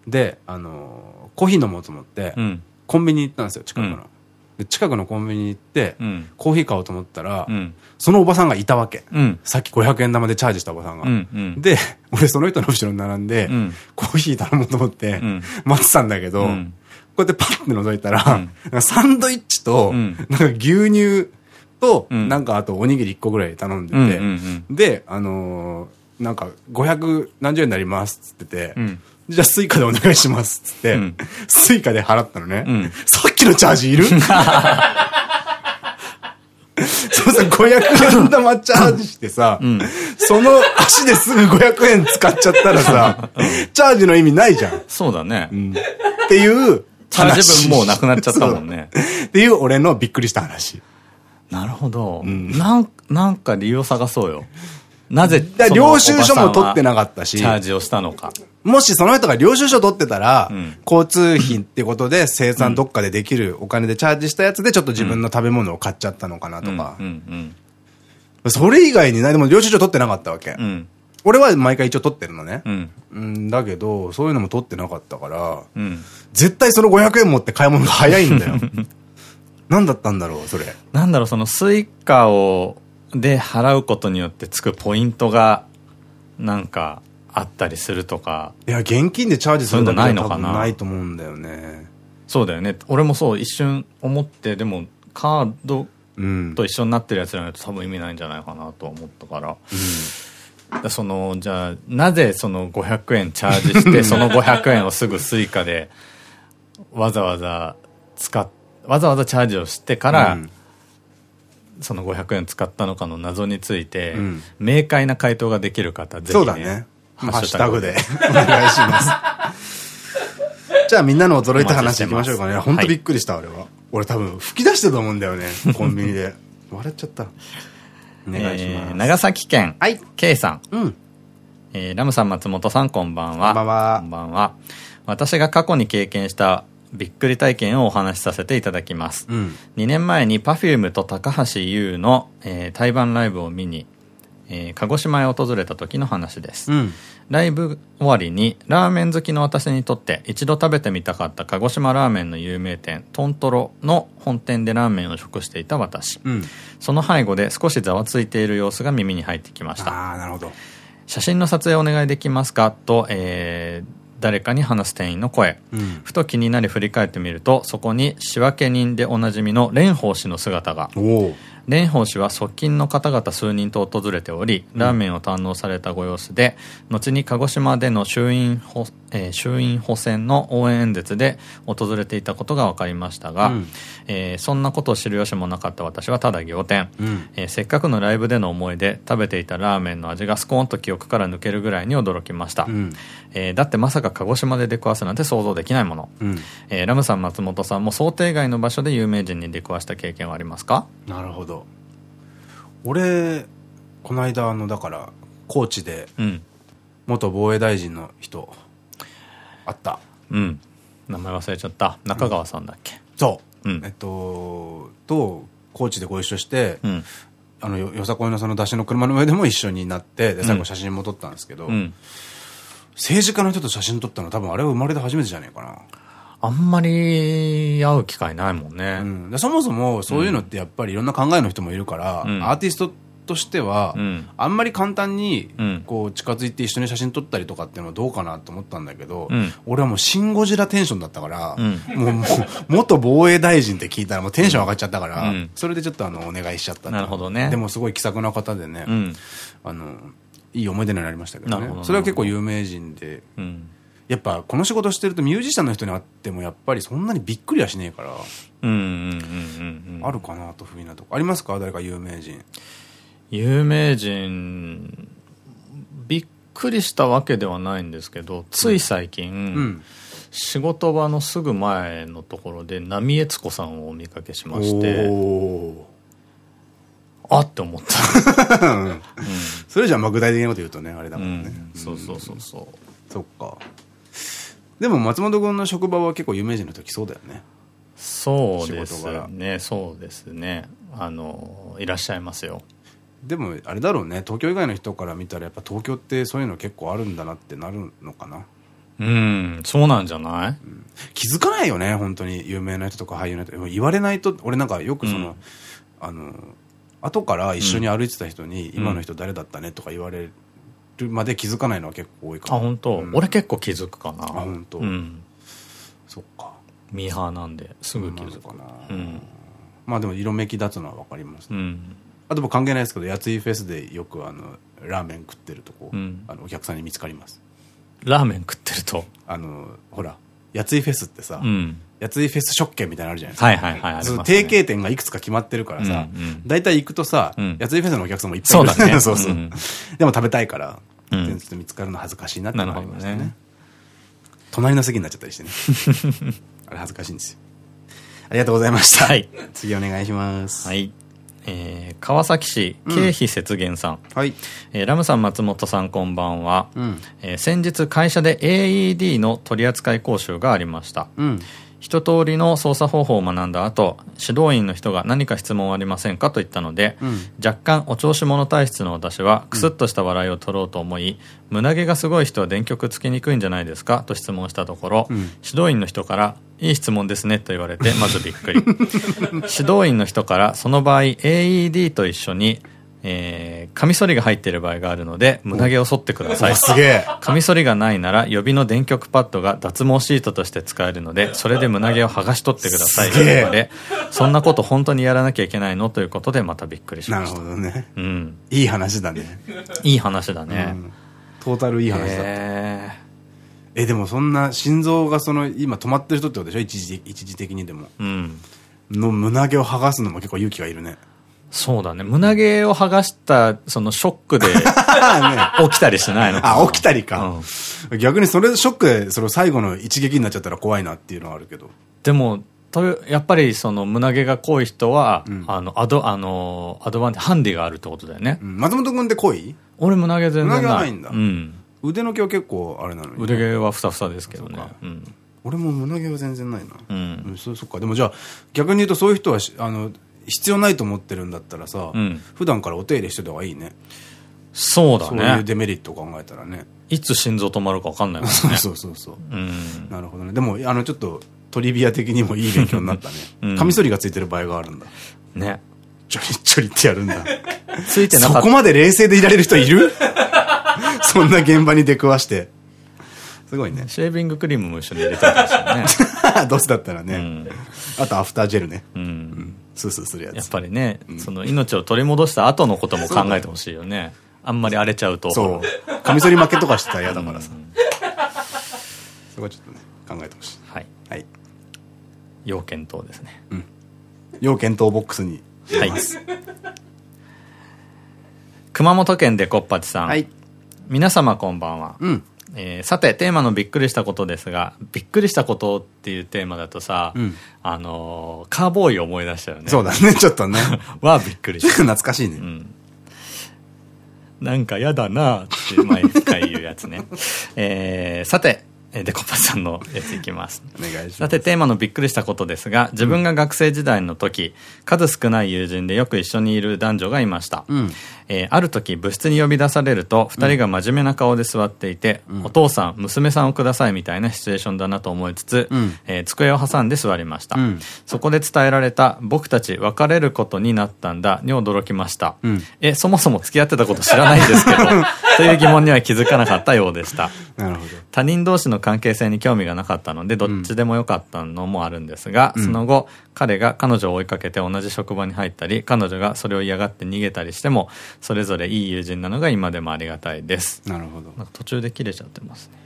で、あの、コーヒー飲もうと思って、コンビニ行ったんですよ、近くの。で近くのコンビニ行って、コーヒー買おうと思ったら、そのおばさんがいたわけ。さっき500円玉でチャージしたおばさんが。で、俺その人の後ろに並んで、コーヒー頼もうと思って、待ってたんだけど、こうやってパッて覗いたら、うん、サンドイッチと、なんか牛乳と、なんかあとおにぎり1個ぐらい頼んでて、で、あのー、なんか500何十円になりますっつってて、じゃあスイカでお願いしますっつって、スイカで払ったのね。さっきのチャージいる？そうさ、500円玉チャージしてさ、うん、その足ですぐ500円使っちゃったらさ、チャージの意味ないじゃん。そうだね。うん、っていう、自分もうなくなっちゃったもんね。っていう俺のびっくりした話。なるほど。うん、なん、なんか理由を探そうよ。なぜ、領収書も取ってなかったし。チャージをしたのか。もしその人が領収書取ってたら、うん、交通費ってことで精算どっかでできるお金でチャージしたやつでちょっと自分の食べ物を買っちゃったのかなとか。それ以外にない、でも領収書取ってなかったわけ。うん、俺は毎回一応取ってるのね。うん。だけど、そういうのも取ってなかったから、うん、絶対その500円持って買い物が早いんだよ。何だったんだろう、それ。なんだろう、そのスイカを、で払うことによってつくポイントが、なんか、あったりするとか。いや、現金でチャージするんだないのかな？ないと思うんだよね。そうだよね。俺もそう、一瞬思って、でも、カードと一緒になってるやつじゃないと多分意味ないんじゃないかなと思ったから。うん、その、じゃあ、なぜその500円チャージして、その500円をすぐスイカでわざわざ使っ、わざわざチャージをしてから、うん、その500円使ったのかの謎について、うん、明快な回答ができる方、ぜひ、ね、そうだね。ハッシュタグでお願いします。じゃあみんなの驚いた話いきましょうかね。本当びっくりした、俺は。俺多分吹き出してると思うんだよね。コンビニで。笑っちゃった。お願いします。長崎県、はい。K さん。うん。えー、ラムさん、松本さん、こんばんは。こんばんは。こんばんは。私が過去に経験したびっくり体験をお話しさせていただきます。うん、2年前に Perfume と高橋優の、えー、対バンライブを見に、えー、鹿児島へ訪れた時の話です。うん、ライブ終わりに、ラーメン好きの私にとって一度食べてみたかった鹿児島ラーメンの有名店、トントロの本店でラーメンを食していた私。うん、その背後で少しざわついている様子が耳に入ってきました。ああ、なるほど。写真の撮影お願いできますか？と、えー、誰かに話す店員の声、うん、ふと気になり振り返ってみるとそこに仕分け人でおなじみの蓮舫氏の姿が蓮舫氏は側近の方々数人と訪れており、ラーメンを堪能されたご様子で、後に鹿児島での衆院補,、えー、衆院補選の応援演説で訪れていたことが分かりましたが、うん、えー、そんなことを知る由もなかった私はただ仰天、うん、えー、せっかくのライブでの思い出、食べていたラーメンの味がスコーンと記憶から抜けるぐらいに驚きました。うん、えー、だってまさか鹿児島で出くわすなんて想像できないもの。うん、えー、ラムさん、松本さんも想定外の場所で有名人に出くわした経験はありますか？なるほど。俺この間あのだから高知で、元防衛大臣の人あった。うん。名前忘れちゃった。中川さんだっけ、うん、そう、うん、えっとと高知でご一緒して、うん、あのよさこいのその出しの車の上でも一緒になってで最後写真も撮ったんですけど、政治家の人と写真撮ったの多分あれは生まれて初めてじゃねえかな。あんまり会う機会ないもんね。うん、そもそもそういうのってやっぱりいろんな考えの人もいるから、うん、アーティストとしては、うん、あんまり簡単にこう近づいて一緒に写真撮ったりとかっていうのはどうかなと思ったんだけど、俺はもうシン・ゴジラテンションだったから、もうもう元防衛大臣って聞いたらもうテンション上がっちゃったから、それでちょっとあのお願いしちゃったなるほどね。でもすごい気さくな方でね、あのいい思い出になりましたけどね。それは結構有名人で。やっぱこの仕事してるとミュージシャンの人に会ってもやっぱりそんなにびっくりはしねえから。あるかなと不意なとこ。ありますか誰か有名人。有名人、びっくりしたわけではないんですけど、つい最近、うん、仕事場のすぐ前のところで浪江津子さんをお見かけしまして、あって思った。うん、それじゃあ具体的なこと言うとね、あれだもんね。うん、そうそうそうそう。そっか。でも松本君の職場は結構有名人の時そうだよね。そうですね。そうですね。あのいらっしゃいますよ。でもあれだろうね。東京以外の人から見たらやっぱ東京ってそういうの結構あるんだなってなるのかな。うん。そうなんじゃない、うん、気づかないよね。本当に有名な人とか俳優の人。言われないと俺なんかよくその、うん、あの後から一緒に歩いてた人に、今の人誰だったね？とか言われるまで気づかないのは結構多いかな。あ本当、うん、俺結構気づくかな。あ本当？うん。そっか。ミーハーなんですぐ気づく。かな、うん、まあでも色めき立つのは分かります、ね、うん、あとも関係ないですけどやついフェスでよくあのラーメン食ってるとこ、うん、あのお客さんに見つかります。ラーメン食ってると。あのほらやついフェスってさ、うんやついフェス食券みたいなのあるじゃないですか。はいはいはい。その提携店がいくつか決まってるからさ、大体行くとさ、やついフェスのお客さんもいっぱいいる。そうだね。そうそう。でも食べたいから、全然見つかるの恥ずかしいなって思いましたね。隣の席になっちゃったりしてね。あれ恥ずかしいんですよ。ありがとうございました。はい。次お願いします。はい。えー、川崎市経費節減さん、うん、はい、えー、ラムさん松本さんこんばんは、うん、えー、先日会社で AED の取扱講習がありました、うん一通りの操作方法を学んだ後、指導員の人が何か質問はありませんかと言ったので、うん、若干お調子者体質の私は、クスッとした笑いを取ろうと思い、うん、胸毛がすごい人は電極つけにくいんじゃないですかと質問したところ、うん、指導員の人から、いい質問ですねと言われて、まずびっくり。指導員の人から、その場合 AED と一緒に、えー、カミソリが入っている場合があるので、胸毛を剃ってください。すげえ。カミソリがないなら、予備の電極パッドが脱毛シートとして使えるので、それで胸毛を剥がし取ってください。と言われ、そんなこと本当にやらなきゃいけないのということで、またびっくりしました。なるほどね。うん。いい話だね。いい話だね。うん、トータルいい話だった。ええ、でもそんな心臓がその、今止まってる人ってことでしょ？一時一時的にでも。うん。の胸毛を剥がすのも結構勇気がいるね。そうだね。胸毛を剥がした、そのショックで、起きたりしないのあ、起きたりか。うん、逆にそれショックで、その最後の一撃になっちゃったら怖いなっていうのはあるけど。でも、とやっぱりその胸毛が濃い人は、うん、あの、アド、あの、アドバンテハンディがあるってことだよね。うん、松本君って濃い？俺胸毛全然ない。胸毛ないんだ。うん。腕の毛は結構あれなの？腕毛はふさふさですけどね。うん。俺も胸毛は全然ないな。うん。そそっか。でもじゃあ、逆に言うとそういう人は、あの、必要ないと思ってるんだったらさ、うん、普段からお手入れしてた方がいいねそうだね。そういうデメリットを考えたらね。いつ心臓止まるか分かんないもんね。そうそうそう。うん。なるほどね。でも、あの、ちょっと、トリビア的にもいい勉強になったね。うん、カミソリがついてる場合があるんだ。ね。ちょりちょりってやるんだ。ついてなかった。そこまで冷静でいられる人いる？そんな現場に出くわして。すごいね。シェービングクリームも一緒に入れたんですよね。どうせだったらね。うん、あとアフタージェルね。うん。スースーするやつ。やっぱりね、その命を取り戻した後のことも考えてほしいよね。あんまり荒れちゃうと。そう。カミソリ負けとかしたら嫌だからさ。そこはちょっとね、考えてほしい。はい。はい。要検討ですね。うん。要検討ボックスに入れます。はい、熊本県でこっぱちさん。はい。皆様こんばんは。うん。えー、さて、テーマのびっくりしたことですが、びっくりしたことっていうテーマだとさ、うん、あのー、カーボーイを思い出したよね。そうだね、ちょっとね。はびっくりした。懐かしいね。うん。なんか嫌だなって毎回言うやつね。えー、さて、デコパさんのやついきます。お願いします。さて、テーマのびっくりしたことですが、自分が学生時代の時、数少ない友人でよく一緒にいる男女がいました。うん、えー、ある時、部室に呼び出されると、二人が真面目な顔で座っていて、うん、お父さん、娘さんをくださいみたいなシチュエーションだなと思いつつ、うん、えー、机を挟んで座りました。そこで伝えられた、僕たち別れることになったんだ、に驚きました。え、そもそも付き合ってたこと知らないんですけど、という疑問には気づかなかったようでした。なるほど。他人同士の関係性に興味がなかったので、どっちでもよかったのもあるんですが、うん、その後、彼が彼女を追いかけて同じ職場に入ったり、彼女がそれを嫌がって逃げたりしても、それぞれいい友人なのが今でもありがたいです。なるほど。なんか途中で切れちゃってますね。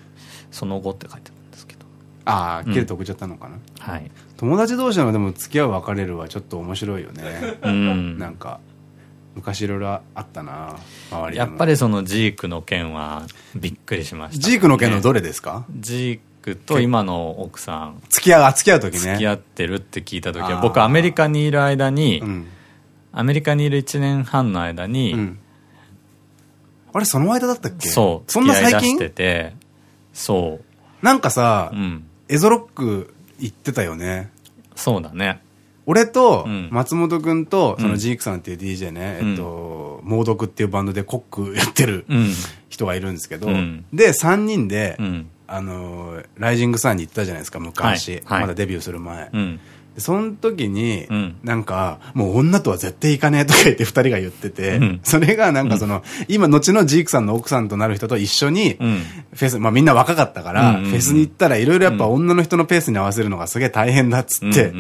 その後って書いてあるんですけど。ああ、切れて送っちゃったのかな？はい。友達同士のでも付き合う別れるはちょっと面白いよね。うん。なんか。昔いろいろあったな周りやっぱりそのジークの件はびっくりしました、ジークの件のどれですか？ジークと今の奥さん。付き合う付き合う時ね。付き合ってるって聞いた時は僕アメリカにいる間に、うん、アメリカにいる1年半の間に、うん、あれその間だったっけ？そうそんな最近？しててそう。なんかさ、うん、エゾロック行ってたよね。そうだね。俺と、松本くん。と、そのジークさんっていう DJ ね、えっと、猛毒っていうバンドでコックやってる人がいるんですけど、で、3人で、あの、ライジングサンに行ったじゃないですか、昔。まだデビューする前。その時に、なんか、もう女とは絶対行かねえとか言って二人が言ってて、それがなんかその、今、後のジークさんの奥さんとなる人と一緒に、フェス、まあみんな若かったから、フェスに行ったらいろいろやっぱ女の人のペースに合わせるのがすげえ大変だっつって、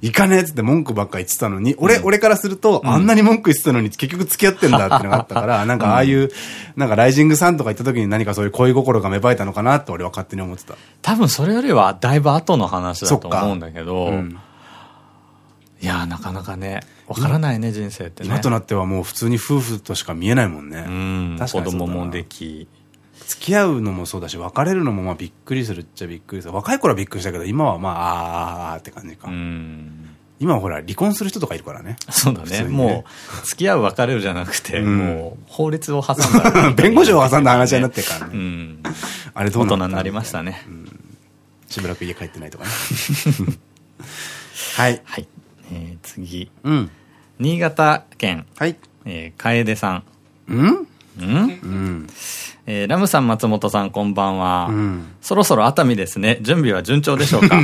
行かねえっつって文句ばっか言ってたのに、俺、俺からすると、あんなに文句言ってたのに結局付き合ってんだってのがあったから、なんかああいう、なんかライジングさんとか行った時に何かそういう恋心が芽生えたのかなって俺は勝手に思ってた。多分それよりはだいぶ後の話だと思うんだけど、いやなかなかね、わからないね、人生ってね。今となってはもう普通に夫婦としか見えないもんね。うん。確かに子供もでき。付き合うのもそうだし、別れるのもまあびっくりするっちゃびっくりする。若い頃はびっくりしたけど、今はまあ、あーって感じか。うん。今はほら、離婚する人とかいるからね。そうだね。ねもう、付き合う別れるじゃなくて、うん、もう、法律を挟んだ。弁護士を挟んだ話になってるからね。うん。あれどうな大人になりましたね。うん。しばらく家帰ってないとかね。はい。はい。えー、次。うん。新潟県。はい。えー、楓さん。うん？うん？うん。えー、ラムさん、松本さん、こんばんは。うん、そろそろ熱海ですね。準備は順調でしょうか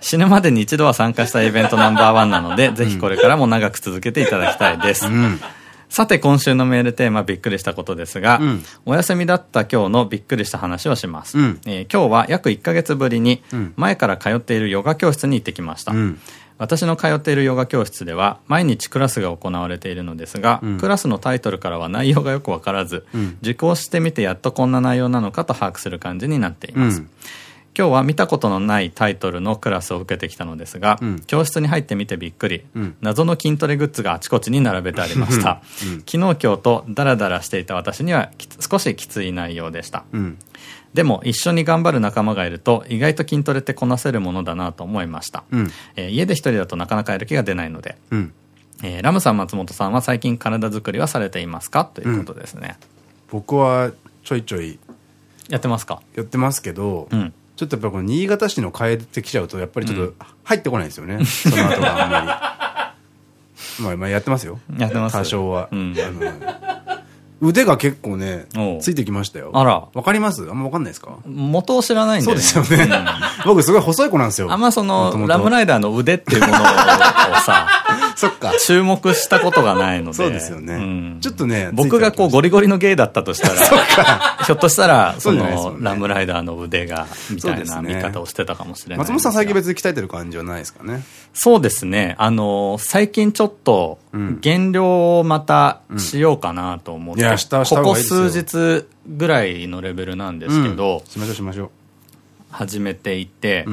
死ぬまでに一度は参加したイベントナンバーワンなので、ぜひこれからも長く続けていただきたいです。うんさて今週のメールテーマびっくりしたことですが、うん、お休みだった今日のびっくりした話をします。うん、えー、今日は約1ヶ月ぶりに前から通っているヨガ教室に行ってきました。うん、私の通っているヨガ教室では毎日クラスが行われているのですが、クラスのタイトルからは内容がよくわからず、受講してみてやっとこんな内容なのかと把握する感じになっています。今日は見たことのないタイトルのクラスを受けてきたのですが、うん、教室に入ってみてびっくり、うん、謎の筋トレグッズがあちこちに並べてありました。うん、昨日今日とダラダラしていた私には少しきつい内容でした。でも一緒に頑張る仲間がいると意外と筋トレってこなせるものだなと思いました。えー、家で一人だとなかなかやる気が出ないので、えー、ラムさん松本さんは最近体作りはされていますか？ということですね。僕はちょいちょいやってますか？やってますけど、うんちょっとやっぱこの新潟市の変えてきちゃうと、やっぱりちょっと入ってこないですよね。その後があんまり。まあ、まあやってますよ。やってます。多少は。うん、あの腕が結構ね、ついてきましたよ。あら。わかります？あんまわかんないですか？元を知らないんで、ね、そうですよね。僕すごい細い子なんですよ。あんまその、ラムライダーの腕っていうものをさ、そっか。注目したことがないので。そうですよね。ちょっとね、僕がこうゴリゴリのゲイだったとしたら、ひょっとしたら、その、ラムライダーの腕が、みたいな見方をしてたかもしれない。松本さん最近別に鍛えてる感じはないですかね？そうですね。あの、最近ちょっと、減量をまたしようかなと思って。や、したここ数日ぐらいのレベルなんですけど、しましょうしましょう。始めていて、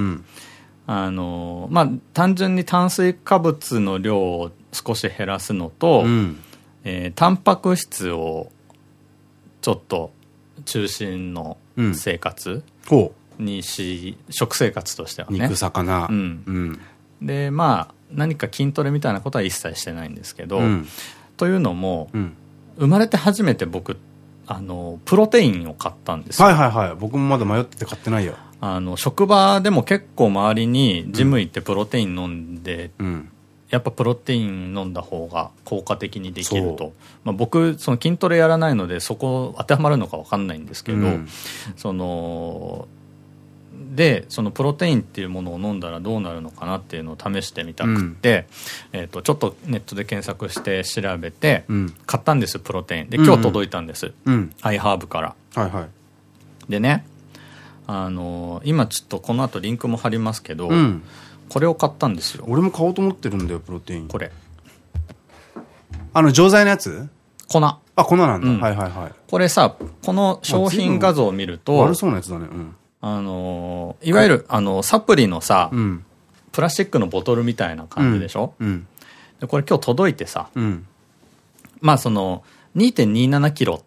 あの、まあ、単純に炭水化物の量を少し減らすのと、うん、えー、タンパク質をちょっと中心の生活にし、うん、食生活としてはね。肉、魚。うん。うん、で、まあ、何か筋トレみたいなことは一切してないんですけど、というのも、生まれて初めて僕、あの、プロテインを買ったんですよ。はいはいはい。僕もまだ迷ってて買ってないよ。あの、職場でも結構周りにジム行ってプロテイン飲んで、うん、やっぱプロテイン飲んだ方が効果的にできると。まあ僕、その筋トレやらないので、そこ当てはまるのかわかんないんですけど、うん、その、で、そのプロテインっていうものを飲んだらどうなるのかなっていうのを試してみたくて、うん、えっと、ちょっとネットで検索して調べて、買ったんです、プロテイン。で、今日届いたんです。アイハーブから。はいはい。でね、あの今ちょっとこの後リンクも貼りますけど、うん、これを買ったんですよ。俺も買おうと思ってるんだよプロテイン。これ。あの錠剤のやつ？粉。あ粉なんだ、うん、はいはいはい。これさこの商品画像を見ると悪そうなやつだね。うんあのいわゆるあのサプリのさ、うん、プラスチックのボトルみたいな感じでしょ、うん、でこれ今日届いてさ、まあその2.27キロ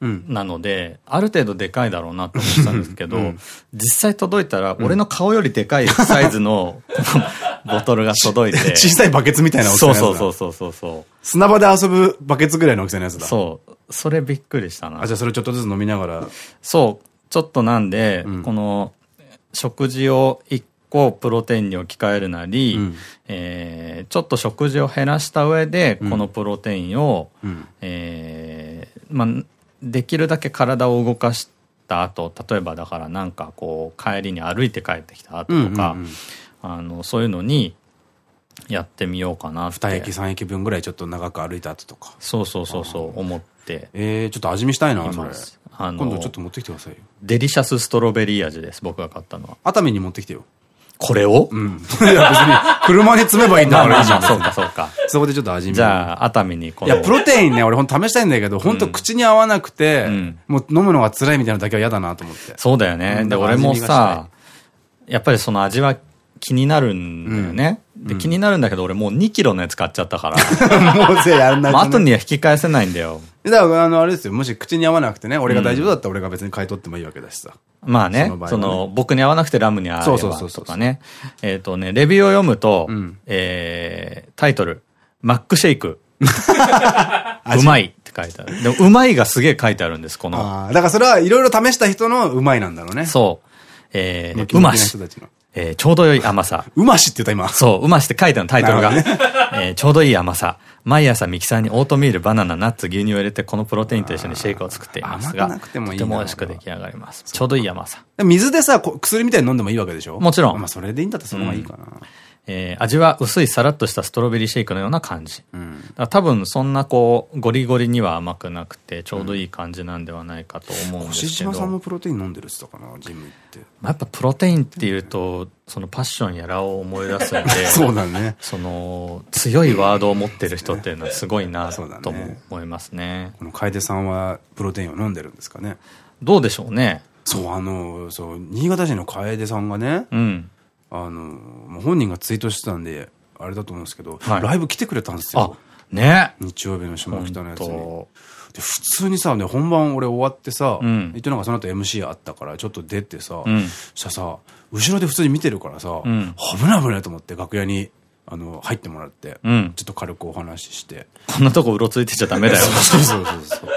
なので、うん、ある程度でかいだろうなと思ってたんですけど、うん、実際届いたら、俺の顔よりでかいサイズの ボトルが届いて。小さいバケツみたいな大きさのやつそうそうそうそうそう。砂場で遊ぶバケツぐらいの大きさのやつだ。そう。それびっくりしたな。あ、じゃあそれちょっとずつ飲みながら。そう。ちょっとなんで、うん、この、食事を一個プロテインに置き換えるなり、うん、えー、ちょっと食事を減らした上で、このプロテインを、うん、えー、まあ、できるだけ体を動かした後、例えばだからなんかこう帰りに歩いて帰ってきた後とか、あの、そういうのにやってみようかなって。二駅三駅分ぐらいちょっと長く歩いた後とか。そうそうそうそう思って。ええー、ちょっと味見したいな、それ。あの今度ちょっと持ってきてくださいよ。デリシャスストロベリー味です、僕が買ったのは。熱海に持ってきてよ。これを？うん。いや別に、車に積めばいいんだからいいじゃん。そうかそうか。そこでちょっと味見。じゃあ、熱海にこの。いや、プロテインね、俺ほんと試したいんだけど、ほんと口に合わなくて、もう飲むのが辛いみたいなのだけは嫌だなと思って。そうだよね。で、俺もさ、やっぱりその味は気になるんだよね。で、気になるんだけど、俺もう2キロのやつ買っちゃったから。もうぜやんない後には引き返せないんだよ。だから、あの、あれですよ。もし口に合わなくてね、俺が大丈夫だったら俺が別に買い取ってもいいわけだしさ。まあね、その、僕に合わなくてラムに合わないとかね。えっとね、レビューを読むと、えタイトル、マックシェイク。うまいって書いてある。でも、うまいがすげえ書いてあるんです、この。だからそれはいろいろ試した人のうまいなんだろうね。そう。えー、うまし。えー、ちょうど良い甘さ。うましって言った今。そう、うましって書いてあるタイトルが。ね、えー、ちょうどいい甘さ。毎朝ミキサーにオートミール、バナナ、ナッツ、牛乳を入れて、このプロテインと一緒にシェイクを作っていますが、とても美味しく出来上がります。ちょうどいい甘さ。水でさ、薬みたいに飲んでもいいわけでしょ？もちろん。まあ、それでいいんだったらその方がいいかな。うんえー、味は薄いさらっとしたストロベリーシェイクのような感じ。うん、多分そんなこう、ゴリゴリには甘くなくて、ちょうどいい感じなんではないかと思うんですけど。島さんもプロテイン飲んでるって言ったかな、ジム行って。まあ、やっぱプロテインっていうと、そのパッションやらを思い出すんで、そうだね。その、強いワードを持ってる人っていうのはすごいなと思いますね。この楓さんはプロテインを飲んでるんですかね。どうでしょうね。そう、あの、そう、新潟市の楓さんがね、うん。あの、本人がツイートしてたんで、あれだと思うんですけど、はい、ライブ来てくれたんですよ。ね日曜日の下北のやつに。で、普通にさ、ね、本番俺終わってさ、うん、一応なんかその後 MC あったから、ちょっと出てさ、うん、したらさ、後ろで普通に見てるからさ、うん、危ない危ないと思って楽屋に、あの、入ってもらって、うん、ちょっと軽くお話しして。こんなとこうろついてちゃダメだよ。そうそうそうそう。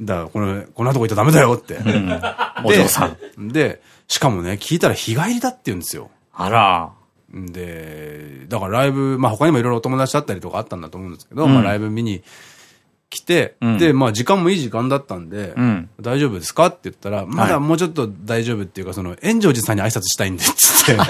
だから、この、こんなとこ行ったらダメだよって。うん、お嬢さん。で、しかもね、聞いたら日帰りだって言うんですよ。あら。で、だからライブ、まあ他にもいろいろお友達だったりとかあったんだと思うんですけど、うん、まあライブ見に来て、で、まあ時間もいい時間だったんで、大丈夫ですかって言ったら、まだもうちょっと大丈夫っていうか、その、炎上寺さんに挨拶したいんで、つって。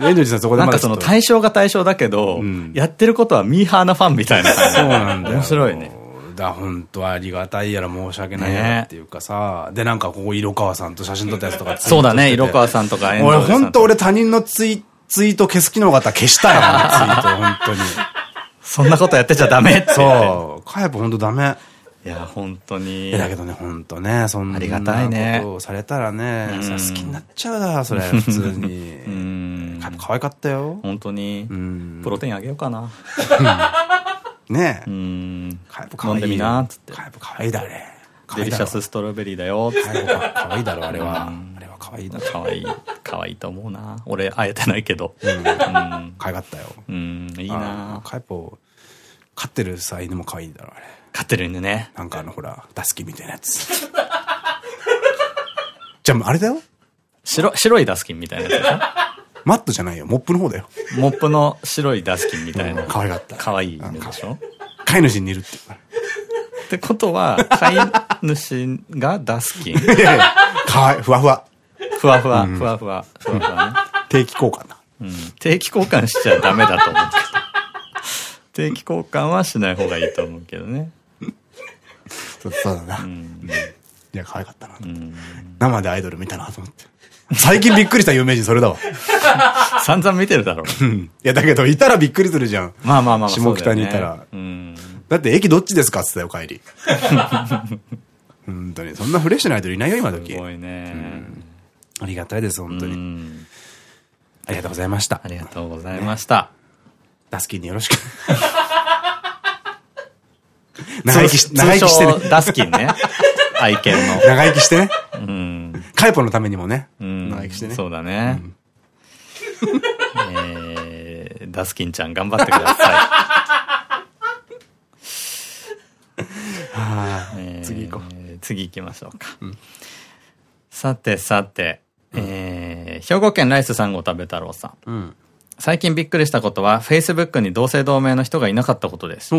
炎上寺さんそこでなんかその対象が対象だけど、やってることはミーハーなファンみたいな感じ。そうなんだよ。面白いね。だ、本当ありがたいやら申し訳ないやらっていうかさ、で、なんかここ色川さんと写真撮ったやつとか そうだね、色川さんとか俺、本当俺他人のツイツイート消す機能があったら消したよ、ツイート、本当に。そんなことやってちゃダメって。そう。カヤポほんとダメ。いや、本当に。だけどね、本当ね、そんな。ありがたいね。ことをされたらね、好きになっちゃうだ、それ、普通に。うん。可愛かったよ。本当に。うん。プロテインあげようかな。ねえ。うん。カヤポ可愛い。飲んでみな、つって。カヤポ可愛いだね。デリシャスストロベリーだよ。可愛いだろ、あれは。あれは可愛いだ可愛い。可愛いと思うな。俺、会えてないけど。うん。可愛かったよ。うん、いいな。カヤポ、飼ってるさ、犬も可愛いだろ、あれ。飼ってる犬ね。なんかあの、ほら、ダスキンみたいなやつ。じゃあ、あれだよ白、白いダスキンみたいなやつでしょ？マットじゃないよ。モップの方だよ。モップの白いダスキンみたいな。可愛かった。可愛い犬でしょ？飼い主にいるってってことは、飼い主がダスキン？かわいい。ふわふわ。ふわふわ、ふわふわ。ふわふわね。定期交換だ。うん。定期交換しちゃダメだと思うけど。定期交換はしない方がいいと思うけどね。そうだな。うん、いや、可愛かったな。生でアイドル見たなと思って。最近びっくりした有名人それだわ。散々見てるだろ。ういや、だけど、いたらびっくりするじゃん。まあまあまあ下北にいたら。だって駅どっちですかって言ったよ、帰り。本当に。そんなフレッシュなアイドルいないよ、今時。すごいね。ありがたいです、本当に。ありがとうございました。ありがとうございました。ダスキンによろしく。長生きし、長生きしてね。ダスキンね。愛犬の。長生きしてね。うん。カイポのためにもね。うん。長生きしてね。そうだね。えー、ダスキンちゃん頑張ってください。はい。次行こう。次行きましょうか。さてさて、えー、兵庫県ライス3号食べ太郎さん。うん最近びっくりしたことは、Facebook に同姓同名の人がいなかったことです。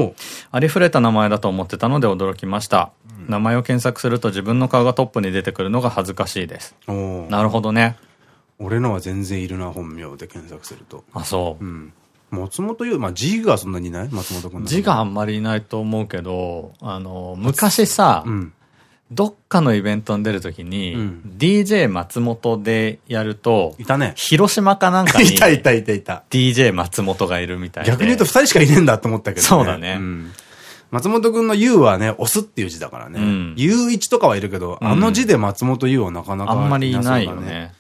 ありふれた名前だと思ってたので驚きました。うん、名前を検索すると自分の顔がトップに出てくるのが恥ずかしいです。なるほどね。俺のは全然いるな、本名で検索すると。あ、そう。うん。松本優、まあ字がそんなにいない？松本君字があんまりいないと思うけど、あの、昔さ、うん、どっかのイベントに出るときに、うん、DJ 松本でやると、いたね。広島かなんかに、いたいたいたいた。DJ 松本がいるみたいな。逆に言うと二人しかいねえんだと思ったけどね。そうだね。うん、松本くんの優はね、押すっていう字だからね。うん、優一とかはいるけど、あの字で松本優はなかなか、あんまりいないよね。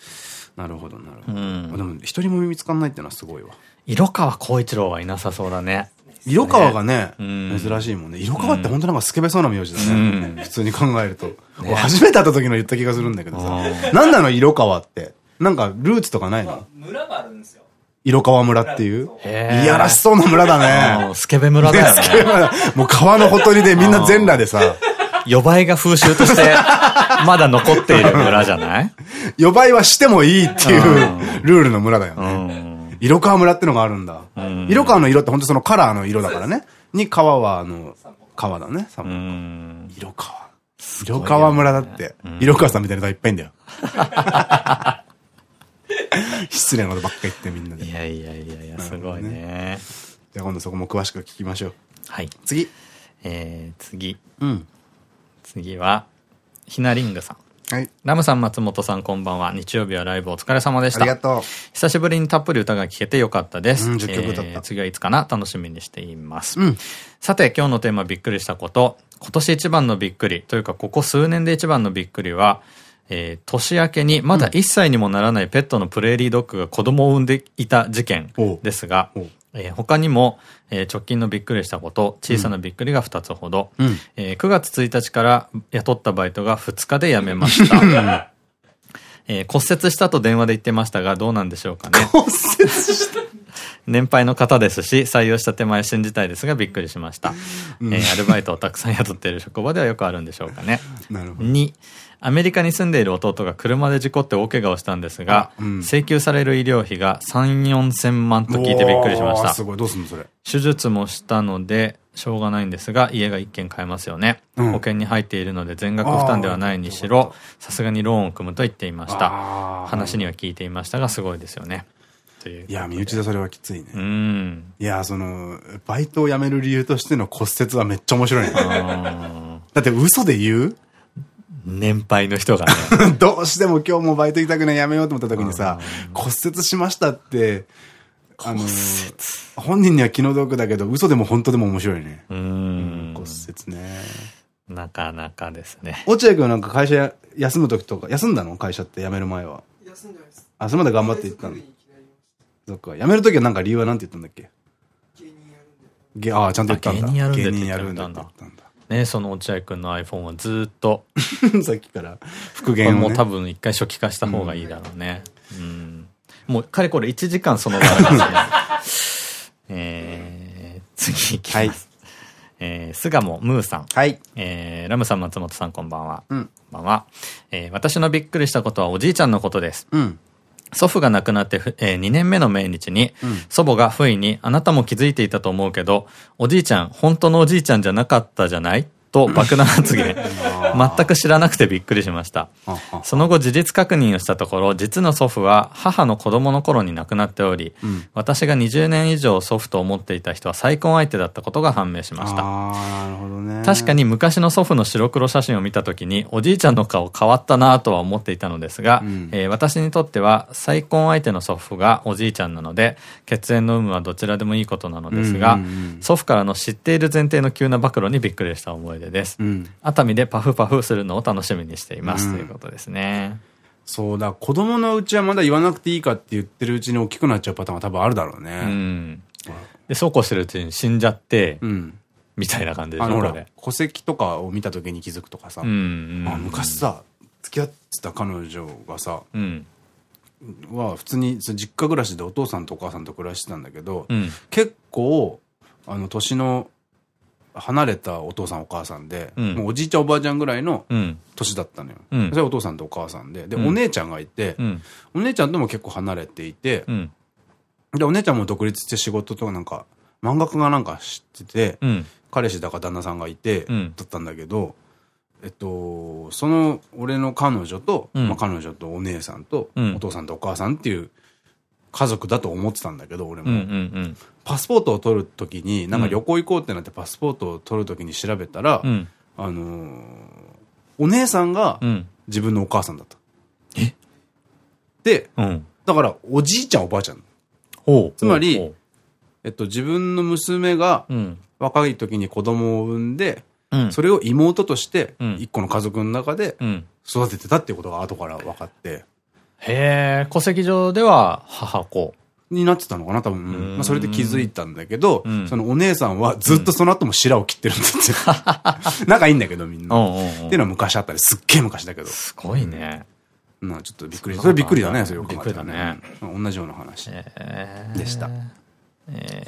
なるほど、なるほど。うん、でも、一人も耳つかんないっていうのはすごいわ。色川光一郎はいなさそうだね。色川がね、珍しいもんね。色川って本当なんかスケベそうな名字だね。普通に考えると。初めて会った時の言った気がするんだけどさ。なんなの色川って？なんかルーツとかないの？村があるんですよ。色川村っていう。いやらしそうな村だね。スケベ村だよね。スケベ村。もう川のほとりでみんな全裸でさ。予売が風習として、まだ残っている村じゃない？予売はしてもいいっていうルールの村だよね。色川村ってのがあるんだ。色川の色って本当そのカラーの色だからね。に川はあの、川だね。色川。色川村だって。色川さんみたいな人いっぱいいんだよ。失礼なことばっか言ってみんなで。いやいやいやいや、すごいね。じゃあ今度そこも詳しく聞きましょう。はい。次。えー、次。うん。次は、ひなりんぐさん。はい。ラムさん、松本さん、こんばんは。日曜日はライブお疲れ様でした。ありがとう。久しぶりにたっぷり歌が聴けてよかったです。うん、10曲だった。次はいつかな？楽しみにしています。うん。さて、今日のテーマびっくりしたこと。今年一番のびっくり。というか、ここ数年で一番のびっくりは、えー、年明けにまだ1歳にもならないペットのプレーリードッグが子供を産んでいた事件ですが、えー、他にも、えー、直近のびっくりしたこと、小さなびっくりが2つほど、うん、えー、9月1日から雇ったバイトが2日で辞めました。えー、骨折したと電話で言ってましたが、どうなんでしょうかね。骨折した年配の方ですし、採用した手前信じたいですが、びっくりしました。うん、えー、アルバイトをたくさん雇っている職場ではよくあるんでしょうかね。なるほど。2、アメリカに住んでいる弟が車で事故って大怪我をしたんですが、うん、請求される医療費が3、4千万と聞いてびっくりしました。すごい、どうすんのそれ。手術もしたので、しょうがないんですが、家が一軒買えますよね。うん、保険に入っているので全額負担ではないにしろ、さすがにローンを組むと言っていました。話には聞いていましたが、すごいですよね。いや、身内でそれはきついね。うん。いや、その、バイトを辞める理由としての骨折はめっちゃ面白いね。だって嘘で言う年配の人がね。どうしても今日もバイト行きたくないやめようと思った時にさ、骨折しましたって、あの、本人には気の毒だけど、嘘でも本当でも面白いね。うん。骨折ね。なかなかですね。落合君なんか会社休む時とか、休んだの？会社って辞める前は。休んでないです。あ、それまで頑張って行ったの？そっか。辞める時はなんか理由はなんて言ったんだっけ？芸人やるんで。ああ、ちゃんと言ったんだ。芸人やるんだって言ったんだ。ね、その落合君の iPhone はずっと。さっきから復元を、ね、もう多分一回初期化した方がいいだろうね。うん。もう、かれこれ1時間その場ですね。えー、次いきます。はい、えー、巣鴨ムーさん。はい。えー、ラムさん、松本さん、こんばんは。うん。こんばんは。えー、私のびっくりしたことはおじいちゃんのことです。うん。祖父が亡くなって、えー、2年目の命日に、うん、祖母が不意に、あなたも気づいていたと思うけど、おじいちゃん、本当のおじいちゃんじゃなかったじゃない？と爆弾発言。全く知らなくてびっくりしました。その後事実確認をしたところ、実の祖父は母の子供の頃に亡くなっており、うん、私が20年以上祖父と思っていた人は再婚相手だったことが判明しました。ね、確かに昔の祖父の白黒写真を見た時に、おじいちゃんの顔変わったなとは思っていたのですが、うん、えー、私にとっては再婚相手の祖父がおじいちゃんなので、血縁の有無はどちらでもいいことなのですが、祖父からの知っている前提の急な暴露にびっくりした思い出です。うん、熱海でパフパフするのを楽しみにしています、ということですね。そうだ、子供のうちはまだ言わなくていいかって言ってるうちに大きくなっちゃうパターンは多分あるだろうね。うん。で、そうこうしてるうちに死んじゃって、うん、みたいな感じであの、ほら、戸籍とかを見た時に気づくとかさ、あ昔さ、付き合ってた彼女がさ、うん、は普通に実家暮らしでお父さんとお母さんと暮らしてたんだけど、うん、結構、あの、年の離れたお父さんお母さんで、うん、もうおじいちゃんおばあちゃんぐらいの年だったのよ。うん、それはお父さんとお母さんで。で、お姉ちゃんがいて、お姉ちゃんとも結構離れていて、で、お姉ちゃんも独立して仕事とかなんか、漫画家がなんか知ってて、彼氏だか旦那さんがいて、だったんだけど、えっと、その俺の彼女と、まあ彼女とお姉さんと、お父さんとお母さんっていう家族だと思ってたんだけど、俺も。パスポートを取るときに、なんか旅行行こうってなってパスポートを取るときに調べたら、うん、あのー、お姉さんが自分のお母さんだった。え？で、うん、だからおじいちゃんおばあちゃん。つまり、えっと、自分の娘が若い時に子供を産んで、うん、それを妹として一個の家族の中で育ててたっていうことが後から分かって。へえ、戸籍上では母子。になってたのかな多分。まあ、それで気づいたんだけど、うん、そのお姉さんはずっとその後も白を切ってるんだって。仲いいんだけどみんな。っていうのは昔あったり、すっげえ昔だけど。すごいね。なちょっとびっくり。それびっくりだね、それよく考えたらね。同じような話でした。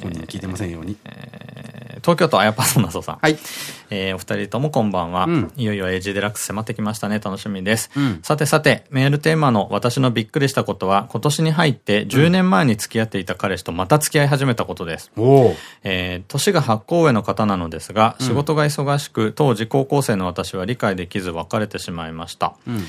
本人聞いてませんように。東京都あやぱそなそさん。はい。えー、お二人ともこんばんは。うん、いよいよ AG デラックス迫ってきましたね。楽しみです。うん、さてさて、メールテーマの私のびっくりしたことは、今年に入って10年前に付き合っていた彼氏とまた付き合い始めたことです。おえー、年が8個上の方なのですが、仕事が忙しく、当時高校生の私は理解できず別れてしまいました。うん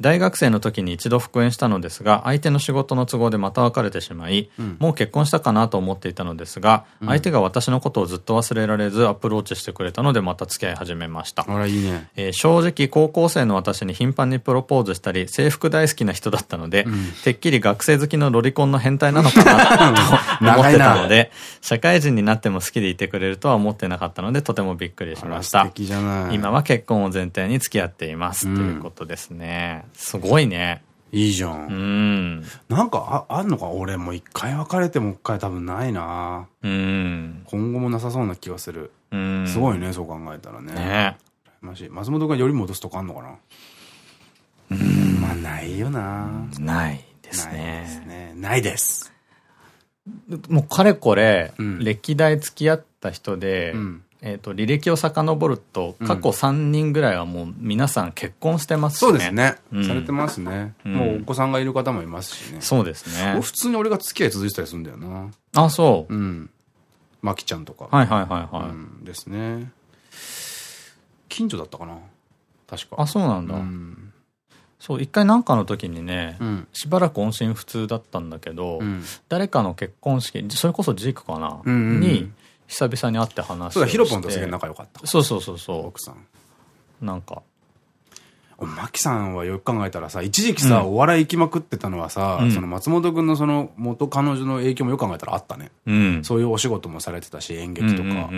大学生の時に一度復縁したのですが、相手の仕事の都合でまた別れてしまい、うん、もう結婚したかなと思っていたのですが、うん、相手が私のことをずっと忘れられずアプローチしてくれたのでまた付き合い始めました。あら、いいね。えー、正直高校生の私に頻繁にプロポーズしたり、制服大好きな人だったので、うん、てっきり学生好きのロリコンの変態なのかなと思ってたので、社会人になっても好きでいてくれるとは思ってなかったので、とてもびっくりしました。今は結婚を前提に付き合っています。ということですね。すごいね。いいじゃん。うん。なんかあ、あんのか？俺も一回別れてもう一回多分ないなうん。今後もなさそうな気がする。うん。すごいね、そう考えたらね。ね松本がより戻すとかあんのかなうん。まあ、ないよなないですね。ないですね。ないです。もうかれこれ、歴代付き合った人で、えっと、履歴を遡ると、過去3人ぐらいはもう皆さん結婚してますしね。そうですね。されてますね。もうお子さんがいる方もいますしね。そうですね。普通に俺が付き合い続いてたりするんだよな。あ、そう。うん。まきちゃんとか。はいはいはいはい。ですね。近所だったかな確か。あ、そうなんだ。うんそう、一回なんかの時にね、うん、しばらく音信不通だったんだけど、うん、誰かの結婚式、それこそジークかな、に、久々に会って話して。そうだ、ヒロポンとすげえ仲良かった。そうそうそうそう。奥さん。なんか。マキさんはよく考えたらさ、一時期さ、うん、お笑い行きまくってたのはさ、うん、その松本君のその元彼女の影響もよく考えたらあったね。うん、そういうお仕事もされてたし、演劇とか。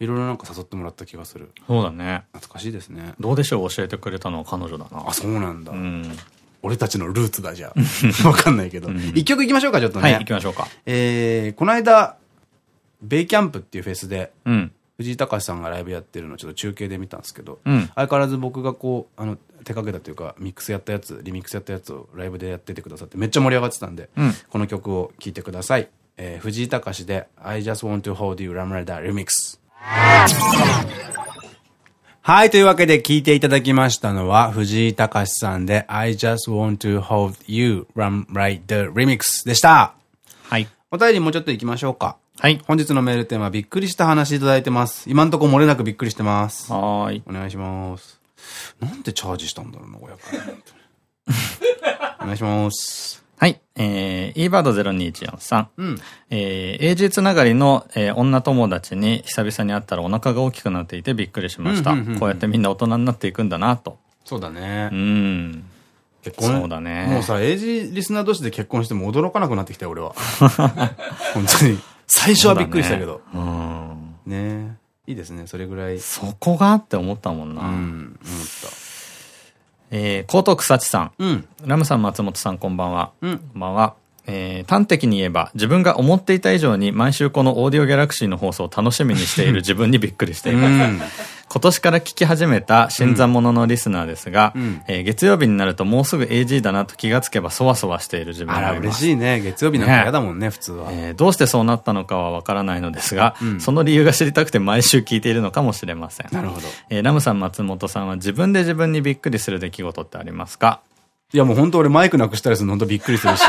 いろいろなんか誘ってもらった気がする。そうだね。懐かしいですね。どうでしょう教えてくれたのは彼女だな。あ、そうなんだ。俺たちのルーツだじゃあ。わかんないけど。一曲行きましょうか、ちょっとね。はい、行きましょうか。えー、この間、ベイキャンプっていうフェスで、藤井隆さんがライブやってるのをちょっと中継で見たんですけど、相変わらず僕がこう、あの、手掛けたというか、ミックスやったやつ、リミックスやったやつをライブでやっててくださって、めっちゃ盛り上がってたんで、この曲を聴いてください。えー、藤井隆で I just want to hold you, Ramrada Remix。はい。というわけで聞いていただきましたのは、藤井隆さんで I just want to hold you, right the remix でした。はい。お便りもうちょっと行きましょうか。はい。本日のメールテーマ、びっくりした話いただいてます。今んとこ漏れなくびっくりしてます。はい。お願いします。なんでチャージしたんだろうな、500円。お願いします。はい。えー、ebird0214 うん。えー、英字つながりの、えー、女友達に久々に会ったらお腹が大きくなっていてびっくりしました。こうやってみんな大人になっていくんだなと。そうだね。うん。結婚？そうだね。もうさ、英字リスナー同士で結婚しても驚かなくなってきたよ、俺は。本当に。最初はびっくりしたけど。うね、うん。ねいいですね、それぐらい。そこがって思ったもんな。うん、思った。えー、江東草地さん。うん。ラムさん、松本さん、こんばんは。うん。こんばんは。えー、端的に言えば、自分が思っていた以上に毎週このオーディオギャラクシーの放送を楽しみにしている 自分にびっくりしています。うん今年から聞き始めた新参者のリスナーですが、うん、えー、月曜日になるともうすぐ AG だなと気がつけばそわそわしている自分がいます。あら、嬉しいね。月曜日なんか嫌だもんね、ね普通は、えー。どうしてそうなったのかはわからないのですが、うん、その理由が知りたくて毎週聞いているのかもしれません。なるほど。えー、ラムさん、松本さんは自分で自分にびっくりする出来事ってありますか？いやもう本当俺マイクなくしたりするの本当びっくりするし、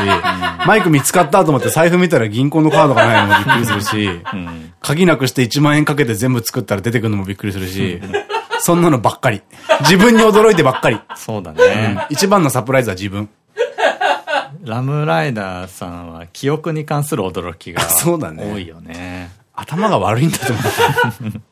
マイク見つかったと思って財布見たら銀行のカードがないのもびっくりするし、鍵なくして1万円かけて全部作ったら出てくるのもびっくりするし、そんなのばっかり。自分に驚いてばっかり。そうだね。一番のサプライズは自分。ラムライダーさんは記憶に関する驚きが多いよね。頭が悪いんだと思う。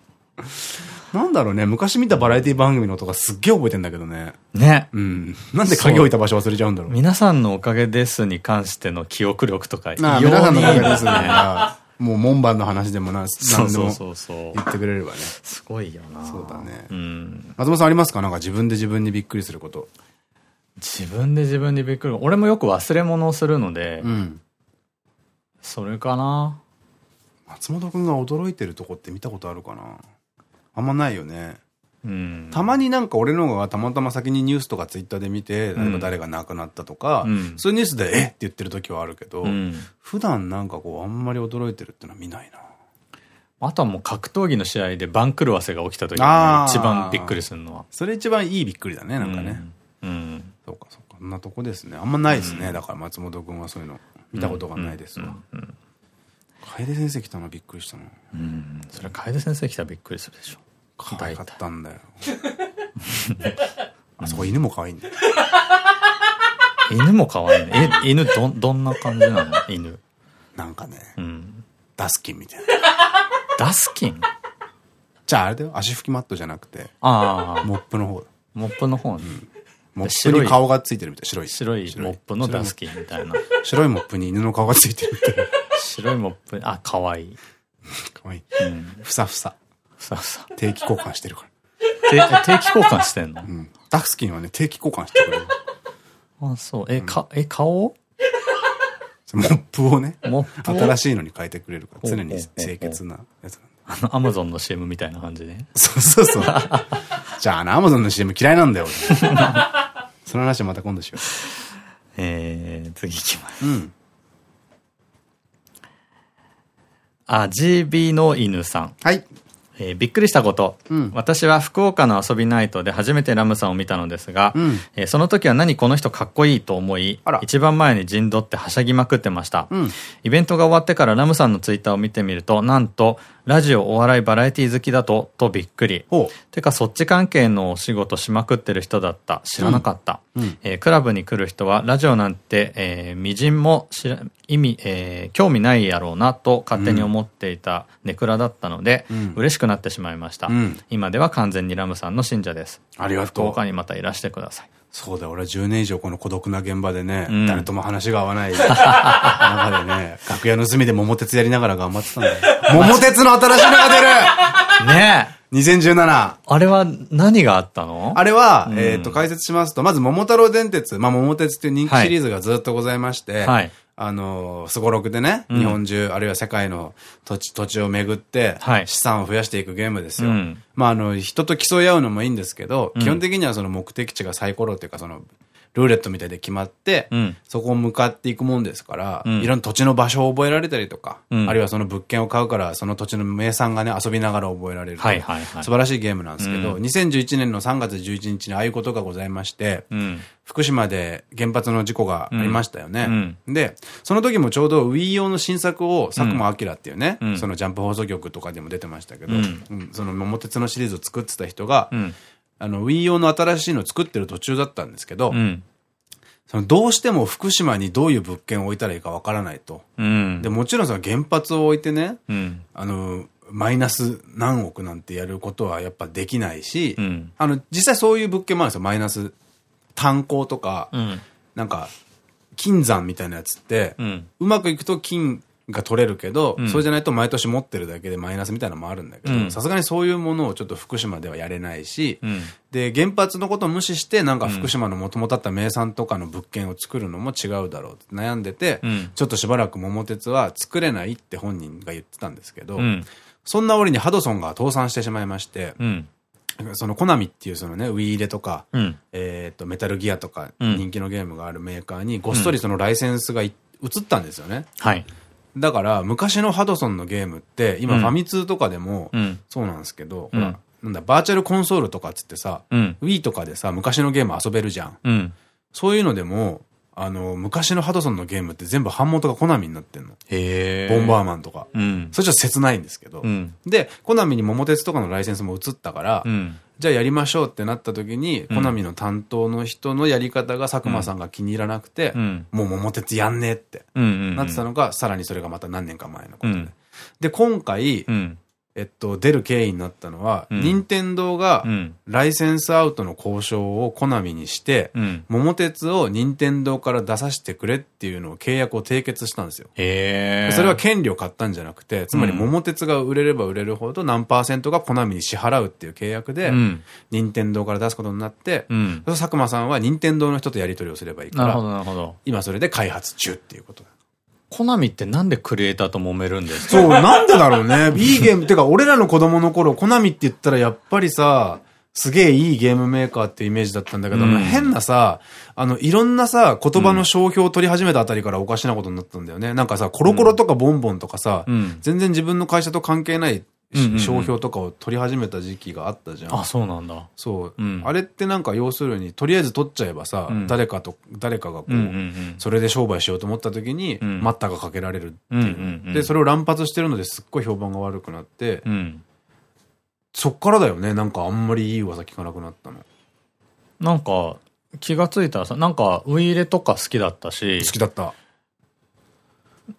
なんだろうね、昔見たバラエティ番組の音がすっげえ覚えてんだけどね。ね。うん。なんで鍵置いた場所忘れちゃうんだろう。皆さんのおかげですに関しての記憶力とか、ああ、皆さんのおかげですね。もう門番の話でもな、何でも言ってくれればね。すごいよな。そうだね。うん。松本さんありますか？なんか自分で自分にびっくりすること。自分で自分にびっくり。俺もよく忘れ物をするので、うん。それかな。松本くんが驚いてるとこって見たことあるかな？あんまないよね。うん、たまになんか俺のがたまたま先にニュースとかツイッターで見て、例えば誰が亡くなったとか、うん、そういうニュースでえっ？て言ってる時はあるけど、うん、普段なんかこうあんまり驚いてるってのは見ないな。あとはもう格闘技の試合で番狂わせが起きた時が一番びっくりするのは。それ一番いいびっくりだね、なんかね。うん。そうかそうか。そんなとこですね。あんまないですね。だから松本君はそういうの見たことがないですわ。楓先生来たのびっくりしたの。うん。それ楓先生来たらびっくりするでしょ。可愛かったんだよ。あそこ犬も可愛いんだよ。犬も可愛いね。え、犬ど、どんな感じなの？犬。なんかね、うん、ダスキンみたいな。ダスキン？じゃああれだよ。足拭きマットじゃなくて、ああ。モップの方だ。モップの方に。モップに顔がついてるみたい。白い。白いモップのダスキンみたいな。白いモップに犬の顔がついてるみたいな。白いモップ、あ、可愛い。可愛い。うん。ふさふさ。さあさあ。定期交換してるから。定期交換してんの？うん。ダスキンはね、定期交換してくれる。あ、そう。え、か、え、顔モップをね、モップ新しいのに変えてくれるから、常に清潔なやつあの、アマゾンの CM みたいな感じで。そうそうそう。じゃあ、あの、アマゾンの CM 嫌いなんだよ、その話また今度しよう。えー、次いきます。うん。あ、GB の犬さん。はい。えー、びっくりしたこと、うん、私は福岡の遊びナイトで初めてラムさんを見たのですが、うん、えー、その時は何この人かっこいいと思い、一番前に陣取ってはしゃぎまくってました。うん、イベントが終わってからラムさんのツイッターを見てみると、なんと、ラジオ、お笑い、バラエティ好きだと、とびっくり。てか、そっち関係のお仕事しまくってる人だった。知らなかった。うん、えー、クラブに来る人は、ラジオなんて、えー、みじんも知ら、意味、えー、興味ないやろうな、と勝手に思っていたネクラだったので、うん、嬉しくなってしまいました。うん、今では完全にラムさんの信者です。ありがとう。福岡にまたいらしてください。そうだ、俺は10年以上この孤独な現場でね、うん、誰とも話が合わない。中でね、楽屋の隅で桃鉄やりながら頑張ってたんだよ。桃鉄の新しいのが出る。ねえ。2017。あれは何があったの？あれは、うん、えっと、解説しますと、まず桃太郎電鉄、まあ、桃鉄っていう人気シリーズがずっとございまして、はい、あの、すごろくでね、うん、日本中、あるいは世界の土地、土地を巡って、資産を増やしていくゲームですよ。うん、まあ、あの、人と競い合うのもいいんですけど、基本的にはその目的地がサイコロっていうか、その、ルーレットみたいで決まって、うん、そこを向かっていくもんですから、うん、いろんな土地の場所を覚えられたりとか、うん、あるいはその物件を買うから、その土地の名産がね、遊びながら覚えられる。素晴らしいゲームなんですけど、うん、2011年の3月11日にああいうことがございまして、福島で原発の事故がありましたよね。で、その時もちょうど Wii 用の新作を佐久間明っていうね、そのジャンプ放送局とかでも出てましたけど、その桃鉄のシリーズを作ってた人が、あの、Wii 用の新しいのを作ってる途中だったんですけど、うん、そのどうしても福島にどういう物件を置いたらいいかわからないと。うん、で、もちろんその原発を置いてね、うん、あの、マイナス何億なんてやることはやっぱできないし、あの、実際そういう物件もあるんですよ。マイナス炭鉱とか、なんか、金山みたいなやつって、うまくいくと金が取れるけど、うん、それじゃないと毎年持ってるだけでマイナスみたいなのもあるんだけど、さすがにそういうものをちょっと福島ではやれないし、うん、で、原発のことを無視して、なんか福島のもともとあった名産とかの物件を作るのも違うだろうって悩んでて、うん、ちょっとしばらく桃鉄は作れないって本人が言ってたんですけど、そんな折にハドソンが倒産してしまいまして、そのコナミっていうそのね、ウィー入れとか、うん、えっと、メタルギアとか人気のゲームがあるメーカーにごっそりそのライセンスが移ったんですよね。はい。だから、昔のハドソンのゲームって、今ファミ通とかでも、そうなんですけど、ほら、なんだ、バーチャルコンソールとかっつってさ、Wii とかでさ、昔のゲーム遊べるじゃん。そういうのでも、あの、昔のハドソンのゲームって全部版元がコナミになってんの。へボンバーマンとか。うん、それちょっと切ないんですけど。うん、で、コナミに桃鉄とかのライセンスも移ったから、うん、じゃあやりましょうってなった時に、コナミの担当の人のやり方が佐久間さんが気に入らなくて、もう桃鉄やんねえってなってたのが、さらにそれがまた何年か前のことで。で、今回、えっと、出る経緯になったのは、任天堂が、ライセンスアウトの交渉をコナミにして、うん、桃鉄を任天堂から出させてくれっていうのを契約を締結したんですよ。へそれは権利を買ったんじゃなくて、つまり桃鉄が売れれば売れるほど何パーセントがコナミに支払うっていう契約で、うん、任天堂から出すことになって、うん、佐久間さんは任天堂の人とやり取りをすればいいから、今それで開発中っていうこと。だ。コナミってなんでクリエイターと揉めるんですか？そう、なんでだろうね。いいゲーム、てか俺らの子供の頃、コナミって言ったらやっぱりさ、すげえいいゲームメーカーってイメージだったんだけど、うん、変なさ、あの、いろんなさ、言葉の商標を取り始めたあたりからおかしなことになったんだよね。なんかさ、コロコロとかボンボンとかさ、うん、全然自分の会社と関係ない商標とかを取り始めた時期があったじゃん。あ、そうなんだ。そう。うん、あれってなんか要するに、とりあえず取っちゃえばさ、うん、誰かと、誰かがこう、それで商売しようと思った時に、待ったがかけられるっていう。で、それを乱発してるのですっごい評判が悪くなって、うん、そっからだよね、なんかあんまりいい噂聞かなくなったの。なんか、気がついたらさ、なんか、ウイイレとか好きだったし。好きだった。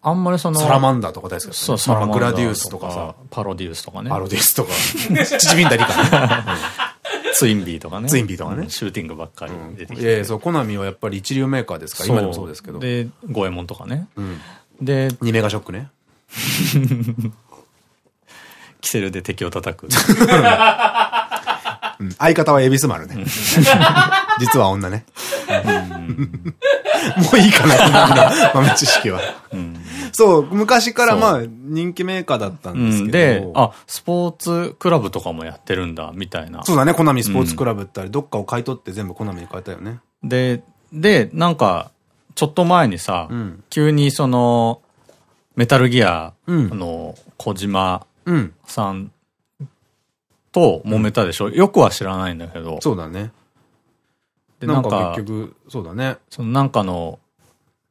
あんまりその。サラマンダーとか大好きですそう、サラマンダー。グラディウスとかさ。パロディウスとかね。パロディウスとか。チビンダリカね。ツインビーとかね。ツインビーとかね。シューティングばっかり出てきて。ええ、そう、コナミはやっぱり一流メーカーですから、今でもそうですけど。で、五右衛門とかね。で、2メガショックね。キセルで敵を叩く。相方は恵比寿丸ね。実は女ね。もういいかな、豆知識は。そう、昔からまあ人気メーカーだったんですけど。で、あ、スポーツクラブとかもやってるんだ、みたいな。そうだね、コナミスポーツクラブってあれ、どっかを買い取って全部コナミに変えたよね。で、で、なんか、ちょっと前にさ、急にその、メタルギアの小島さんと揉めたでしょ、うん、よくは知らないんだけど。そうだね。で、なんか結局、そうだね。そのなんかの、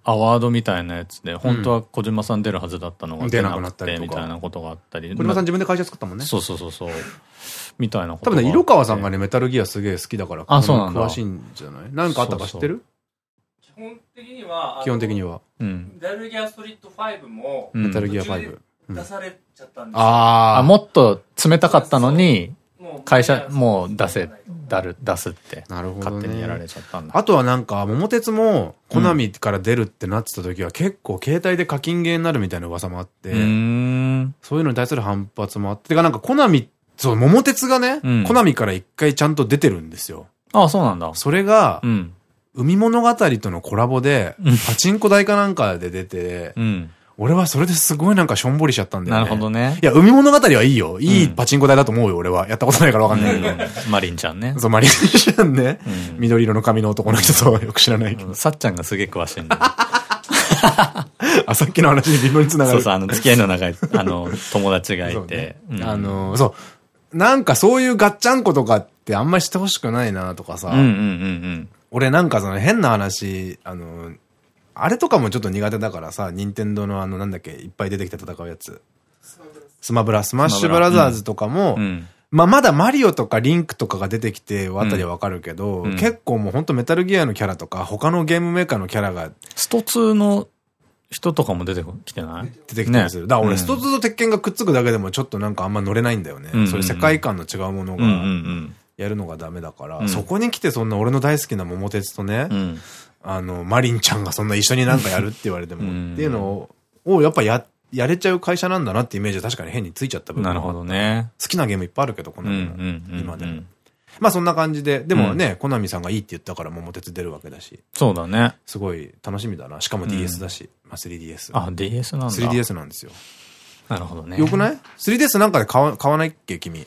アワードみたいなやつで、本当は小島さん出るはずだったのが出なくなったりみたいなことがあったり。小島さん自分で会社作ったもんね。そうそうそうそう。みたいなこと。多分ね、色川さんがね、メタルギアすげえ好きだから、あ、そうなんだ。詳しいんじゃない？なんかあったか知ってる？基本的には、基本的には。うん。メタルギアストリート5も、メタルギア5。出されちゃったんですああ。もっと冷たかったのに、会社、もう出せ、だる、出すって。なるほど、勝手にやられちゃったんだ。あとはなんか、桃鉄も、コナミから出るってなってた時は、結構携帯で課金ゲーになるみたいな噂もあって、そういうのに対する反発もあって、てかなんかコナミ、そう、桃鉄がね、コナミから一回ちゃんと出てるんですよ。ああ、そうなんだ。それが、海物語とのコラボで、パチンコ台かなんかで出て、うん俺はそれですごいなんかしょんぼりしちゃったんだよね。なるほどね。いや、海物語はいいよ。いいパチンコ台だと思うよ、俺は。やったことないからわかんないけど。マリンちゃんね。そう、マリンちゃんね。緑色の髪の男の人とよく知らないけど。さっちゃんがすげえ詳しいんだよ。あ、さっきの話に微妙につながる。そうそう、あの、付き合いの長い、あの、友達がいて。あの、そう。なんかそういうガッチャンコとかってあんまりしてほしくないなとかさ。俺なんかその変な話、あの、あれとかもちょっと苦手だからさ、任天堂のあの、なんだっけ、いっぱい出てきて戦うやつ。スマブラ、スマッシュブラザーズとかも、うん、まあまだマリオとかリンクとかが出てきてあたりはわかるけど、うん、結構もうほんとメタルギアのキャラとか、他のゲームメーカーのキャラが。スト2の人とかも出てきてない？出てきたりする。ね、だから俺、スト2と鉄拳がくっつくだけでもちょっとなんかあんま乗れないんだよね。そういう世界観の違うものが、やるのがダメだから、そこに来てそんな俺の大好きな桃鉄とね、あの、マリンちゃんがそんな一緒になんかやるって言われても、っていうのを、やっぱや、やれちゃう会社なんだなってイメージは確かに変についちゃった部分なるほどね。好きなゲームいっぱいあるけど、この今でも。まあそんな感じで、でもね、コナミさんがいいって言ったから桃鉄出るわけだし。そうだね。すごい楽しみだな。しかも DS だし、まあ 3DS。あ、DS なんだ。3DS なんですよ。なるほどね。よくない ?3DS なんかで買わ買わないっけ、君？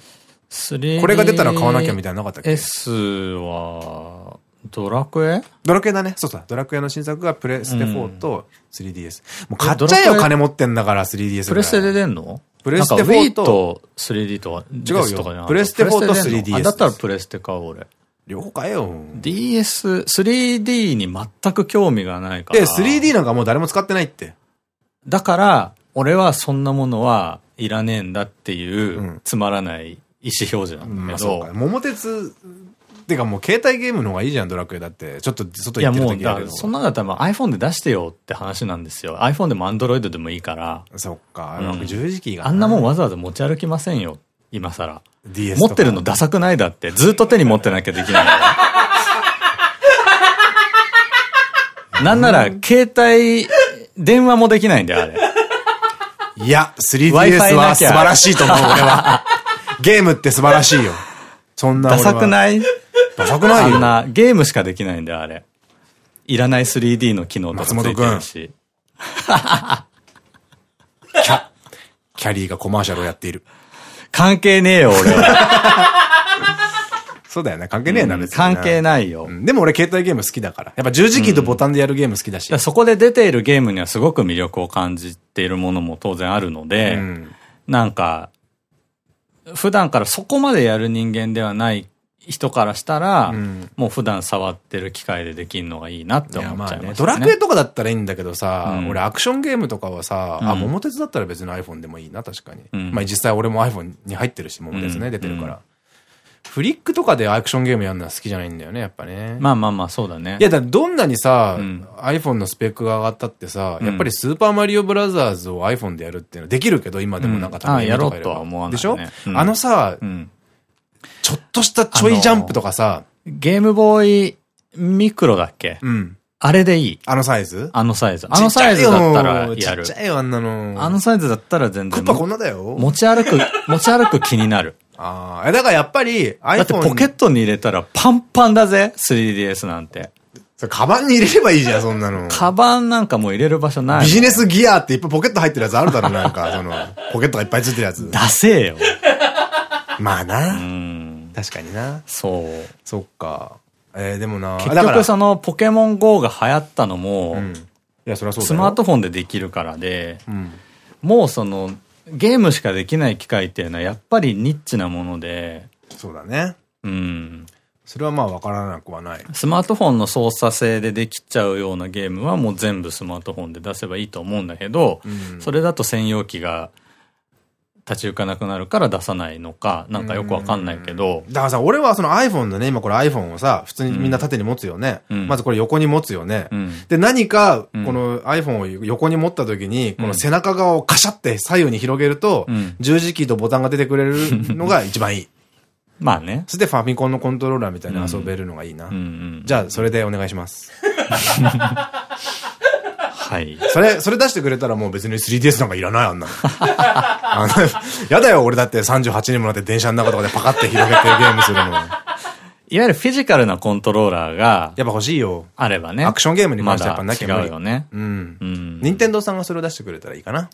これが出たら買わなきゃみたいななかったっけ ?S は、ドラクエ？ドラクエだね。そうそう。ドラクエの新作がプレステ4と 3DS。もう買っちゃえよ、金持ってんだから 3DS。プレステで出んの？プレステ4と 3D とは違うよ。プレステ4と 3DS。だったらプレステ買う俺。両方買えよ。DS、3D に全く興味がないから。え、3D なんかもう誰も使ってないって。だから、俺はそんなものはいらねえんだっていう、つまらない意思表示なんだけど。桃鉄てかもう携帯ゲームの方がいいじゃん、ドラクエだって。ちょっと外行ってる時やるそんなだったら iPhone で出してよって話なんですよ。iPhone でも Android でもいいから。そっか。うん、十字キーが。あんなもんわざわざ持ち歩きませんよ。今更。DS 持ってるのダサくないだって。ずっと手に持ってなきゃできない。なんなら、携帯、電話もできないんだよ、あれ。いや、3DS は素晴らしいと思う、俺は。ゲームって素晴らしいよ。そんな。ダサくない？ダサくないよ。あんな、ゲームしかできないんだよ、あれ。いらない 3D の機能とかついてるし。キャ、キャリーがコマーシャルをやっている。関係ねえよ、俺は。そうだよね。関係ねえな、別に。関係ないよ、でも俺携帯ゲーム好きだから。やっぱ十字キーとボタンでやるゲーム好きだし。そこで出ているゲームにはすごく魅力を感じているものも当然あるので、なんか、普段からそこまでやる人間ではない人からしたら、うん、もう普段触ってる機械でできるのがいいなって思っちゃいますね。ドラクエとかだったらいいんだけどさ、うん、俺アクションゲームとかはさ、うん、あ、桃鉄だったら別に iPhone でもいいな、確かに。まあ実際俺も iPhone に入ってるし、桃鉄ね、出てるから。フリックとかでアクションゲームやるのは好きじゃないんだよね、やっぱね。まあまあまあ、そうだね。いや、だどんなにさ、iPhone のスペックが上がったってさ、やっぱりスーパーマリオブラザーズを iPhone でやるっていうのはできるけど、今でもなんか多分やろうとは思わない。でしょ？あのさ、ちょっとしたちょいジャンプとかさ。ゲームボーイミクロだっけ？うん。あれでいい。あのサイズ？あのサイズ。あのサイズだったらやる。ちっちゃいよ、あんなの。あのサイズだったら全然。クッパこんなだよ。持ち歩く、持ち歩く気になる。ああ、だからやっぱりだってポケットに入れたらパンパンだぜ、3DS なんて。それ、カバンに入れればいいじゃん、そんなの。カバンなんかもう入れる場所ない。ビジネスギアっていっぱいポケット入ってるやつあるだろ、なんか、その、ポケットがいっぱいついてるやつ。出せよ。まあな。うん。確かにな。そう。そっか。えー、でもな結局その、ポケモン GO が流行ったのも、うん、いや、そりゃそうスマートフォンでできるからで、うん、もうその、ゲームしかできない機械っていうのはやっぱりニッチなもので。そうだね。うん。それはまあ分からなくはない。スマートフォンの操作性でできちゃうようなゲームはもう全部スマートフォンで出せばいいと思うんだけど、うん、それだと専用機が立ち行かなくなるから出さないのか、なんかよくわかんないけど。だからさ、俺はその iPhone のね、今これ iPhone をさ、普通にみんな縦に持つよね。うん、まずこれ横に持つよね。うん、で、何か、この iPhone を横に持った時に、この背中側をカシャって左右に広げると、十字キーとボタンが出てくれるのが一番いい。まあね。それでファミコンのコントローラーみたいに遊べるのがいいな。じゃあ、それでお願いします。はい。それ、それ出してくれたらもう別に 3DS なんかいらない、あんなの。あの、やだよ、俺だって38にもなって電車の中とかでパカって広げてゲームするの。いわゆるフィジカルなコントローラーが。やっぱ欲しいよ。あればね。アクションゲームに関してやっぱなきゃ違うよね。うん。うん。任天堂さんがそれを出してくれたらいいかな。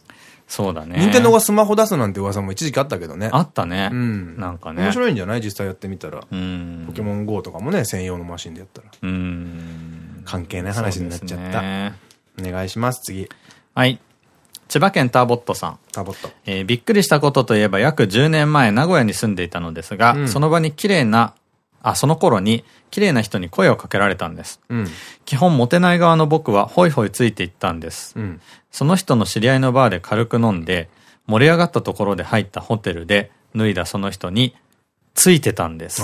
そうだね。任天堂がスマホ出すなんて噂も一時期あったけどね。あったね。うん。なんかね。面白いんじゃない？実際やってみたら。うん。ポケモン GO とかもね、専用のマシンでやったら。うん。関係ない話になっちゃった。お願いします、次。はい。千葉県ターボットさん。ターボット。えー、びっくりしたことといえば約10年前名古屋に住んでいたのですが、うん、その場に綺麗な、あ、その頃に綺麗な人に声をかけられたんです。うん、基本モテない側の僕はホイホイついていったんです。うん、その人の知り合いのバーで軽く飲んで、盛り上がったところで入ったホテルで脱いだその人についてたんです。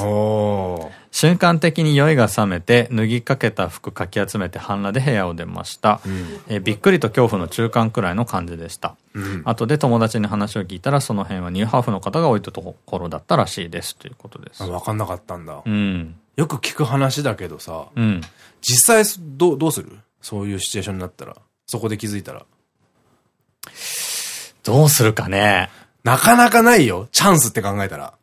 瞬間的に酔いが冷めて、脱ぎかけた服かき集めて半裸で部屋を出ました。うん、えびっくりと恐怖の中間くらいの感じでした。うん、後で友達に話を聞いたら、その辺はニューハーフの方が多いところだったらしいです。ということです。わかんなかったんだ。うん。よく聞く話だけどさ、うん、実際どう、どうする？そういうシチュエーションになったら。そこで気づいたら。どうするかね。なかなかないよ。チャンスって考えたら。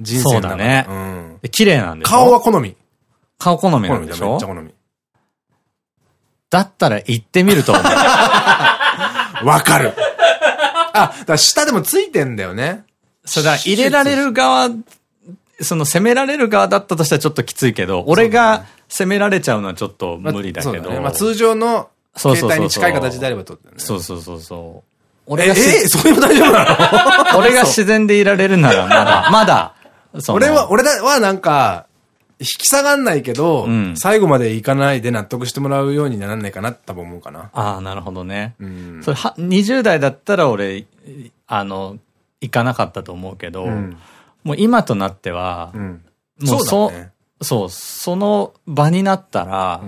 人生そうだね。うん。綺麗なんでしょ？顔は好み。顔好みなんでしょ？めっちゃ好み。だったら行ってみると思う。わかる。あ、だ下でもついてんだよね。それだ、入れられる側、その攻められる側だったとしたらちょっときついけど、俺が攻められちゃうのはちょっと無理だけど。まあ通常の携帯に近い形であればと、そうそうそうそう。俺がえ、え、それも大丈夫なの？俺が自然でいられるならまだ、まだ、俺は、俺はなんか、引き下がんないけど、うん、最後までいかないで納得してもらうようにならないかなって多分思うかな。ああ、なるほどね。うん、それは、20代だったら俺、あの、行かなかったと思うけど、うん、もう今となっては、うん、もうそ、ね、そう、その場になったら、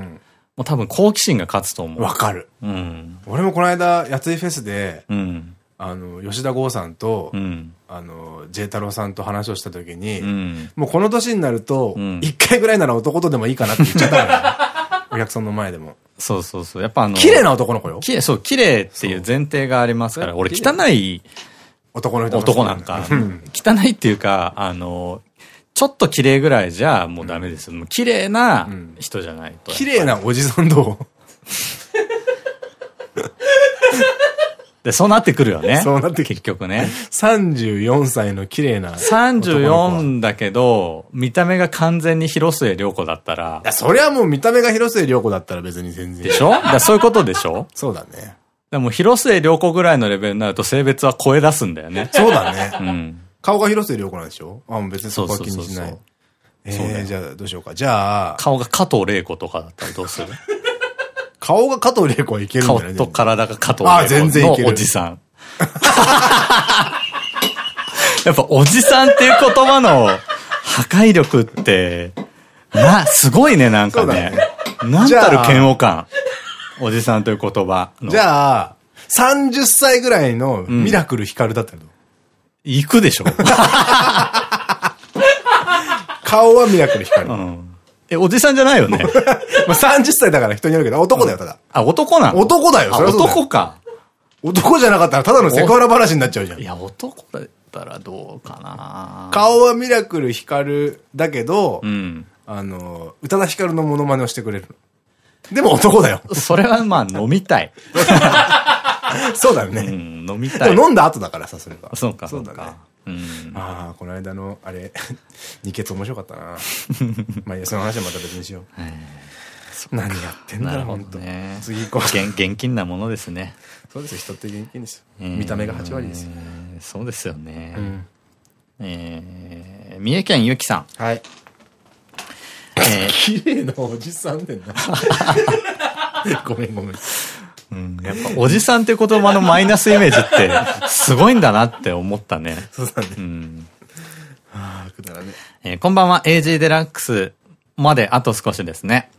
もう多分好奇心が勝つと思う。わかる。うん。俺もこの間、やついフェスで、うん、あの、吉田剛さんと、うん、あの、J 太郎さんと話をしたときに、うん、もうこの年になると、一、回ぐらいなら男とでもいいかなって言っちゃったからね。お客さんの前でも。そうそうそう。やっぱあの、綺麗な男の子よ。綺麗、そう、綺麗っていう前提がありますから、俺汚い男の人男なんか、汚いっていうか、あの、ちょっと綺麗ぐらいじゃもうダメです。もう綺麗な人じゃないと。綺麗なおじさんどう？で、そうなってくるよね。そうなって結局ね。34歳の綺麗な。34だけど、見た目が完全に広末涼子だったら。いや、そりゃもう見た目が広末涼子だったら別に全然。でしょ？だそういうことでしょ？そうだね。でも広末涼子ぐらいのレベルになると性別は超え出すんだよね。そうだね。うん。顔が広末涼子なんでしょ？あ、別にそこは気にしない。ええ、じゃあどうしようか。じゃあ。顔が加藤玲子とかだったらどうする？顔が加藤玲子はいけるんだね。顔と体が加藤玲子のおじさん。やっぱおじさんっていう言葉の破壊力って、な、すごいね、なんかね。ねなんたる嫌悪感。おじさんという言葉じゃあ、30歳ぐらいのミラクル光だったの、う？ん、行くでしょ 顔はミラクル光る。うんえ、おじさんじゃないよね？まあ30歳だから人によるけど、男だよ、ただ。あ、男なの？男だよ、それ男か。男じゃなかったらただのセクハラ話になっちゃうじゃん。いや、男だったらどうかな顔はミラクル光るだけど、うん、あの、宇多田ヒカルのモノマネをしてくれる。でも男だよ。それはまあ飲みたい。そうだね。うん、飲みたい。飲んだ後だからさ、それが。そうか、そうだね。ああ、この間の、あれ、二血面白かったな。まあその話はまた別にしよう。何やってんだろう、本当ね。次行こう。現金なものですね。そうです人って現金ですよ。見た目が8割ですよ。そうですよね。うん、えー、三重県ゆきさん。はい。えー、綺麗なおじさんでな。ごめんごめん。うん、やっぱ、おじさんって言葉のマイナスイメージって、すごいんだなって思ったね。そうだね。うん。ああ、くだらね。えー、こんばんは、AG デラックスまであと少しですね。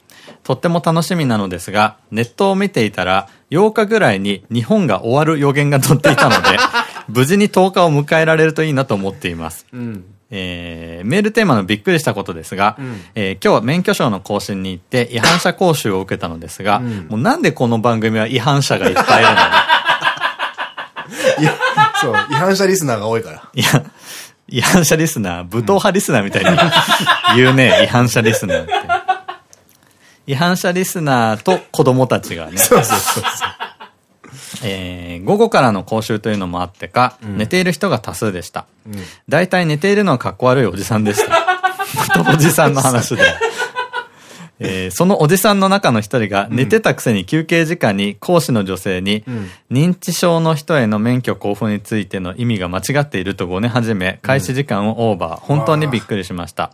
とっても楽しみなのですが、ネットを見ていたら、8日ぐらいに日本が終わる予言が載っていたので、無事に10日を迎えられるといいなと思っています。うんえー、メールテーマのびっくりしたことですが、うん、えー、今日は免許証の更新に行って違反者講習を受けたのですが、うん、もうなんでこの番組は違反者がいっぱいいるの？いや、そう、違反者リスナーが多いから。いや、違反者リスナー、武闘派リスナーみたいに言うね、違反者リスナーって。違反者リスナーと子供たちがね。そうそうそうそう。えー、午後からの講習というのもあってか、うん、寝ている人が多数でした。うん、大体寝ているのはかっこ悪いおじさんでした。おじさんの話で。えー、そのおじさんの中の一人が寝てたくせに休憩時間に講師の女性に、認知症の人への免許交付についての意味が間違っているとごね始め、開始時間をオーバー。本当にびっくりしました。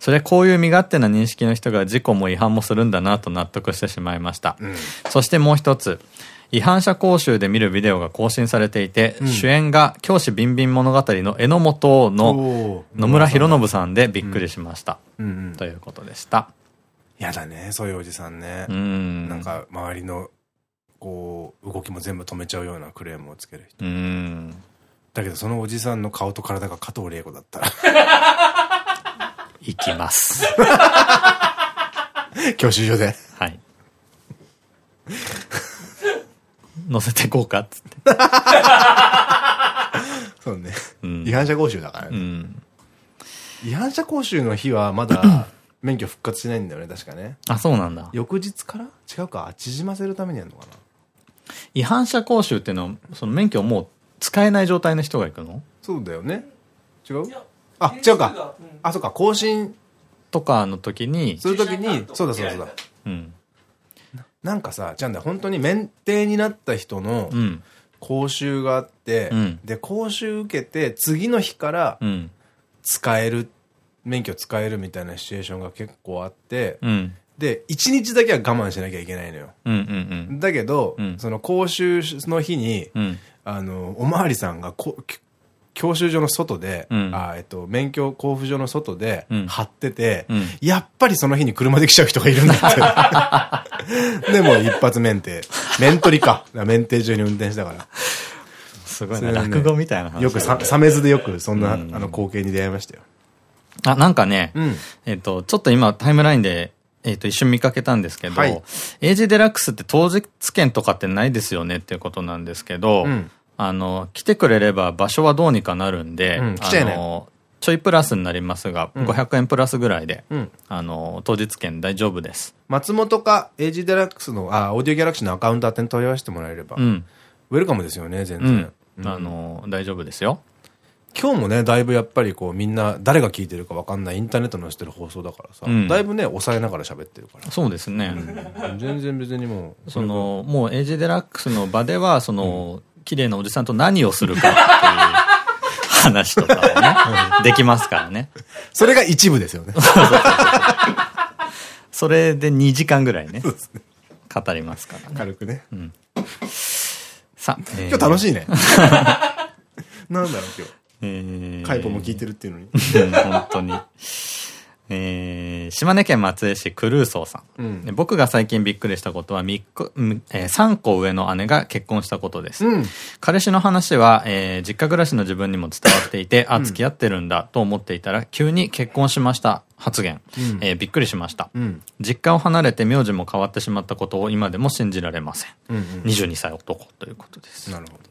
それこういう身勝手な認識の人が事故も違反もするんだなと納得してしまいました。うん、そしてもう一つ。違反者講習で見るビデオが更新されていて、うん、主演が教師ビンビン物語の榎本の野村博信さんでびっくりしました。ということでした。やだね、そういうおじさんね。うん。なんか、周りの、こう、動きも全部止めちゃうようなクレームをつける人。うん。だけど、そのおじさんの顔と体が加藤玲子だったら。行きます。教習所で。はい。乗せてこうかっつって。そうね。うん、違反者講習だからね。うん、違反者講習の日はまだ、免許復活しないんだよね、確かね。あ、そうなんだ。翌日から？違うか。縮ませるためにやるのかな？違反者講習っていうのは、その免許をもう使えない状態の人が行くの？そうだよね。違う？あ、違うか。あ、そうか。更新とかの時に。する時に、そうだそうだそうだ。うん。なんかさ、じゃあね、本当に免停になった人の講習があって、うん、で、講習受けて、次の日から使える免許使えるみたいなシチュエーションが結構あって、うん、で、一日だけは我慢しなきゃいけないのよ。だけど、うん、その講習の日に、うん、あの、おまわりさんがこ教習所の外で、あえっと、免許交付所の外で貼ってて、やっぱりその日に車で来ちゃう人がいるんだって。でも一発免停。免取りか。免停中に運転したから。すごいね。落語みたいな話。よくさ、サメズでよくそんな、あの光景に出会いましたよ。あ、なんかね、うん、えっと、ちょっと今タイムラインで、えっと、一瞬見かけたんですけど、はい、エイジデラックスって当日券とかってないですよねっていうことなんですけど、うん、あの、来てくれれば場所はどうにかなるんで、うん、あの、ちょいプラスになりますが、うん、500円プラスぐらいで、うん、あの、当日券大丈夫です。松本か、エイジデラックスの、あ、オーディオギャラクシーのアカウント宛てに問い合わせてもらえれば、うん、ウェルカムですよね、全然。あの、大丈夫ですよ。今日もね、だいぶやっぱりこうみんな誰が聞いてるかわかんないインターネットのしてる放送だからさ、うん、だいぶね、抑えながら喋ってるから。そうですね。うん、全然別にもう。その、もうエイジデラックスの場では、その、綺麗なおじさんと何をするかっていう話とかをね、できますからね。それが一部ですよね。それで2時間ぐらいね、語りますからね。軽くね。うん。さあ、今日楽しいね。なんだろう今日。えー、カイポも聞いてるっていうのに。本当に。えー、島根県松江市クルーソーさん。うん、僕が最近びっくりしたことは3個、えー、3個上の姉が結婚したことです。うん、彼氏の話は、えー、実家暮らしの自分にも伝わっていて、あ、付き合ってるんだと思っていたら、急に結婚しました発言。うん、えー、びっくりしました。うん、実家を離れて名字も変わってしまったことを今でも信じられません。うんうん、22歳男ということです。なるほど。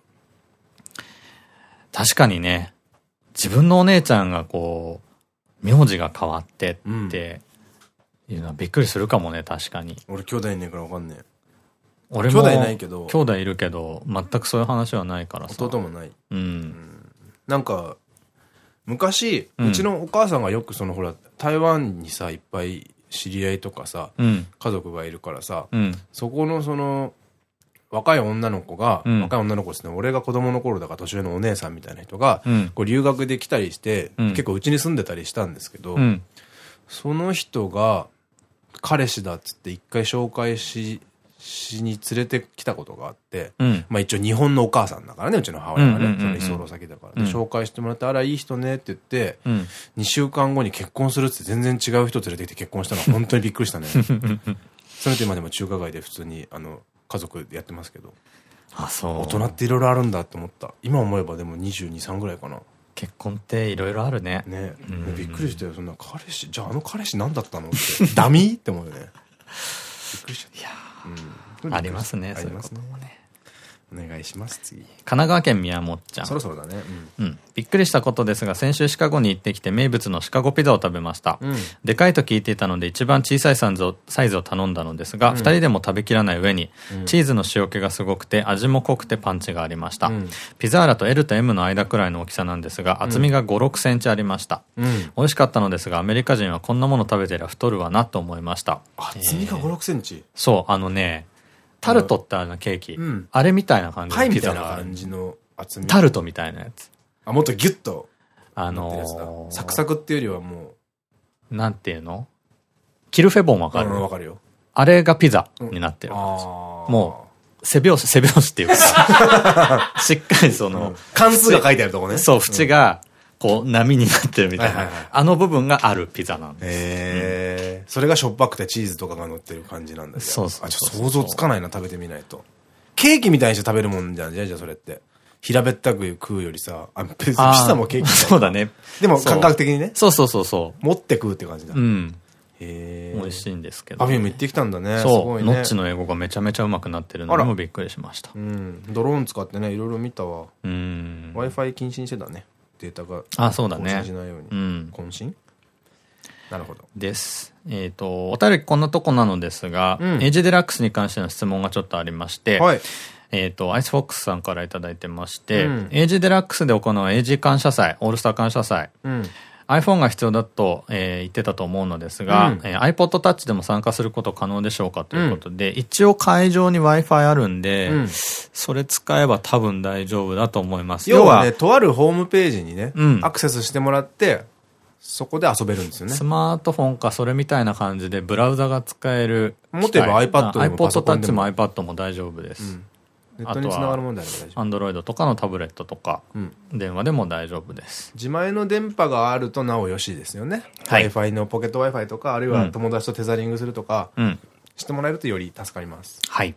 確かにね、自分のお姉ちゃんがこう、名字が変わってっていうのはびっくりするかもね、確かに。俺兄弟いねえからわかんねえ。俺も兄弟いないけど。兄弟いるけど、全くそういう話はないからさ。弟もない。うん。なんか、昔、うちのお母さんがよくそのほら、台湾にさ、いっぱい知り合いとかさ、家族がいるからさ、そこのその、若い女の子が、うん、若い女の子ですね、俺が子供の頃だから年上のお姉さんみたいな人が、うん、こう留学で来たりして、うん、結構うちに住んでたりしたんですけど、その人が、彼氏だっつって一回紹介し、しに連れてきたことがあって、まあ一応日本のお母さんだからね、うちの母親がね、その居候先だから。で、紹介してもらって、あら、いい人ねって言って、2週間後に結婚するって全然違う人連れてきて結婚したの。は本当にびっくりしたね。その人今でも中華街で普通に、あの、家族でやってますけど。あ、そう。大人っていろいろあるんだって思った。今思えばでも22、3ぐらいかな。結婚っていろいろあるね。ね。びっくりしたよ。そんな彼氏、じゃああの彼氏何だったの？って。ダミー？って思うよね。びっくりしちゃった。いやうん。ありますね、そういうこともね。お願いします、次。神奈川県宮本ちゃん。そろそろだね。うん。うん、びっくりしたことですが、先週シカゴに行ってきて名物のシカゴピザを食べました。うん、でかいと聞いていたので一番小さいサイズをサイズを頼んだのですが、二、うん、人でも食べきらない上に、チーズの塩気がすごくて、味も濃くてパンチがありました。ピザーラと L と M の間くらいの大きさなんですが、厚みが5、6センチありました。美味しかったのですが、アメリカ人はこんなもの食べてりゃ太るわなと思いました。厚みが5、6センチ？そう、あのね、タルトってあのケーキ。うん、あれみたいな感じパイみたいな感じの厚み。タルトみたいなやつ。あ、もっとギュッと。あのー、サクサクっていうよりはもう。なんていうの？キルフェボンわかる？わかるよ。あれがピザになってる。もう、背拍子、背拍子っていうか しっかりその、関数が書いてあるとこね。そう、縁が、こう、波になってるみたいな。あの部分があるピザなんです。へえ。それがしょっぱくてチーズとかが乗ってる感じなんだけど。そうそう。あ、ちょっと想像つかないな、食べてみないと。ケーキみたいにして食べるもんじゃん、じゃあ、じゃあそれって。平べったく食うよりさ、あ、ピザもケーキそうだね。でも感覚的にね。そうそうそうそう。持って食うって感じだ。うん。へえ。美味しいんですけど。パフィーム行ってきたんだね。そう。ノッチの英語がめちゃめちゃ上手くなってるのもびっくりしました。うん。ドローン使ってね、いろいろ見たわ。うん。Wi-Fi 禁止にしてたね。データがあそうだね。しないように、うん、混信なるほど。です。えっ、ー、と、お便りこんなとこなのですが、うん、エイジデラックスに関しての質問がちょっとありまして、はい、えっと、アイスフォックスさんから頂いてまして、うん、エイジデラックスで行うエイジ感謝祭、オールスター感謝祭、うん iPhone が必要だと、えー、言ってたと思うのですが、うん、えー、iPod Touch でも参加すること可能でしょうかということで、うん、一応会場に Wi-Fi あるんで、うん、それ使えば多分大丈夫だと思います。要はね、とあるホームページにね、アクセスしてもらって、そこで遊べるんですよね。スマートフォンかそれみたいな感じでブラウザが使える。もっと言えば iPad でも iPod Touch も iPad も大丈夫です。ネットにつながるもんだよアンドロイドとかのタブレットとか、電話でも大丈夫です。自前の電波があるとなおよしですよね。はい、Wi-Fi のポケット Wi-Fi とか、あるいは友達とテザリングするとか、うん、してもらえるとより助かります。はい。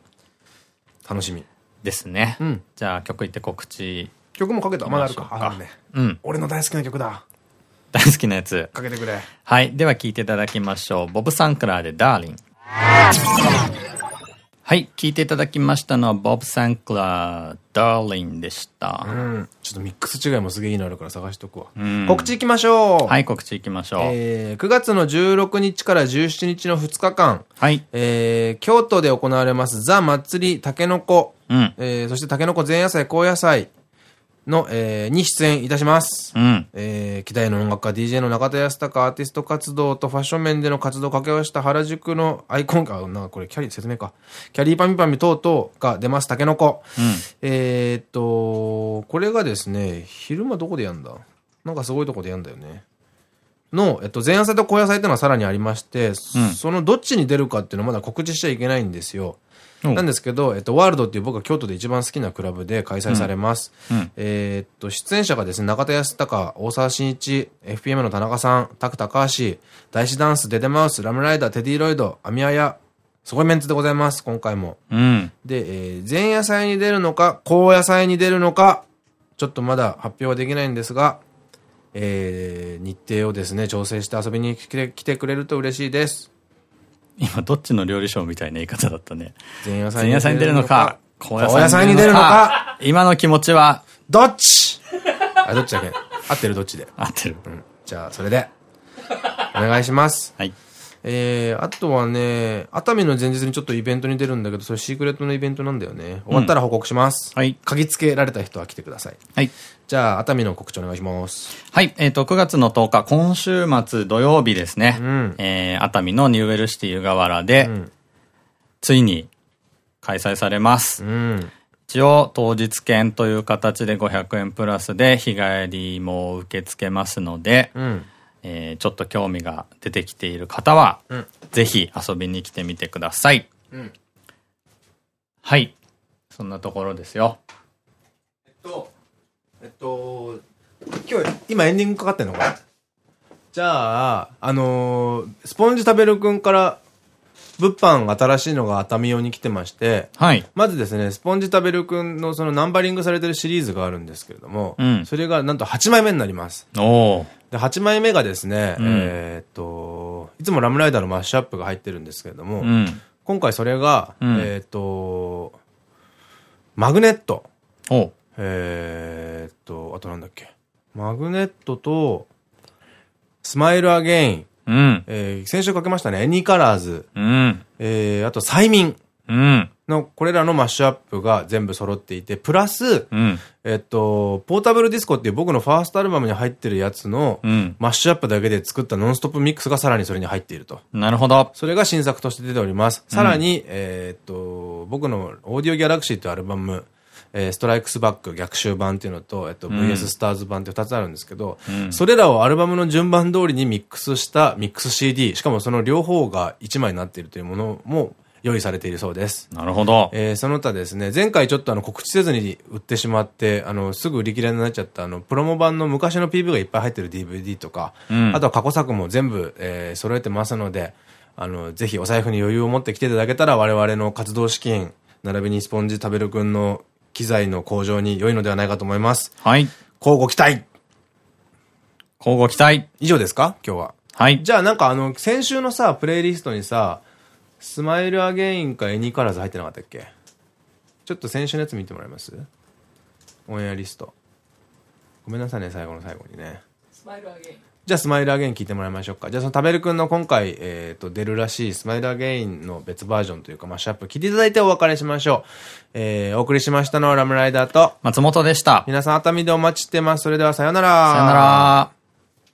楽しみ。ですね。うん、じゃあ曲いって告知。曲もかけたまだあるか。あるね。うん。俺の大好きな曲だ。大好きなやつ。かけてくれ。はい。では聴いていただきましょう。ボブ・サンクラーでダーリン。はい。聞いていただきましたのは、ボブ・サンクラー、ダーリンでした。うん。ちょっとミックス違いもすげえいいのあるから探しとくわ。うん、告知行きましょう。はい、告知行きましょう。えー、9月の16日から17日の2日間。はい。えー、京都で行われますザ・祭りたけのこ。うん。えー、そしてたけのこ前夜祭、後夜祭。の、えー、に出演いたします。うん。えー、期待の音楽家 DJ の中田康隆アーティスト活動とファッション面での活動を掛け合わせた原宿のアイコンか、なんかこれキャリー説明か。キャリーパミパミ等々が出ます、タケノコ。うん、えっと、これがですね、昼間どこでやんだ？なんかすごいとこでやんだよね。の、えっと、前夜祭と後夜祭っていうのはさらにありまして、うん、そのどっちに出るかっていうのはまだ告知しちゃいけないんですよ。なんですけど、えっと、ワールドっていう僕が京都で一番好きなクラブで開催されます。うんうん、えっと、出演者がですね、中田康隆、大沢慎一、FPM の田中さん、タク高橋、大師ダンス、デデマウス、ラムライダー、テディロイド、アミアヤ、すごいメンツでございます、今回も。うん、で、えー、前夜祭に出るのか、後夜祭に出るのか、ちょっとまだ発表はできないんですが、えー、日程をですね、調整して遊びに来て来てくれると嬉しいです。今どっちの料理ショーみたいな言い方だったね。前夜祭に出るのか、後夜祭に出るのか、今の気持ちは、どっち？あ、どっちだっけ？合ってるどっちで？合ってる。うん。じゃあ、それで、お願いします。はい。えー、あとはね、熱海の前日にちょっとイベントに出るんだけど、それシークレットのイベントなんだよね。終わったら報告します。うん、はい。鍵付けられた人は来てください。はい。じゃあ、熱海の告知お願いします。はい。えっ、ー、と、9月の10日、今週末土曜日ですね。うん、えー、熱海のニューウェルシティ湯河原で、うん、ついに、開催されます。うん、一応、当日券という形で500円プラスで日帰りも受け付けますので、うん、えー、ちょっと興味が出てきている方は、うん、ぜひ遊びに来てみてください。うん、はい。そんなところですよ。えっと、えっと、今日、今エンディングかかってんのかな？じゃあ、あのー、スポンジ食べるくんから物販新しいのが熱海用に来てまして、はい。まずですね、スポンジ食べるくんのそのナンバリングされてるシリーズがあるんですけれども、うん、それがなんと8枚目になります。おで、8枚目がですね、うん、えっと、いつもラムライダーのマッシュアップが入ってるんですけれども、うん、今回それが、うん、えっと、マグネット。えっと、あとなんだっけ。マグネットと、Smile Again。うん。えー、先週かけましたね、 Any Colors。うん。えー、あと、催眠。うん。の、これらのマッシュアップが全部揃っていて、プラス、うん、えっと、 Portable Disco っていう僕のファーストアルバムに入ってるやつの、うん、マッシュアップだけで作ったノンストップミックスがさらにそれに入っていると。なるほど。それが新作として出ております。さらに、うん、えっと、僕のオーディオギャラクシーというアルバム、えー、 Strikes Back 逆襲版っていうのと、えっと、VS スターズ版って二つあるんですけど、うん、それらをアルバムの順番通りにミックスしたミックス CD、しかもその両方が1枚になっているというものも用意されているそうです。なるほど。えー、その他ですね、前回ちょっとあの告知せずに売ってしまって、あの、すぐ売り切れになっちゃったあの、プロモ版の昔の PV がいっぱい入ってる DVD とか、うん、あとは過去作も全部、えー、揃えてますので、あの、ぜひお財布に余裕を持ってきていただけたら我々の活動資金、並びにスポンジ食べるくんの機材の向上に良いのではないかと思います。はい。交互期待交互期待以上ですか？今日は。はい。じゃあなんかあの、先週のさ、プレイリストにさ、Smile Again か Any Colors 入ってなかったっけ？ちょっと先週のやつ見てもらえます？オンエアリスト。ごめんなさいね、最後の最後にね。 Smile Again。じゃあ Smile Again 聞いてもらいましょうか。じゃあその食べるくんの今回、えっ、ー、と、出るらしい Smile Again の別バージョンというかマッシュアップ聞いていただいてお別れしましょう。えー、お送りしましたのはラムライダーと松本でした。皆さん熱海でお待ちしてます。それではさよなら。さよなら。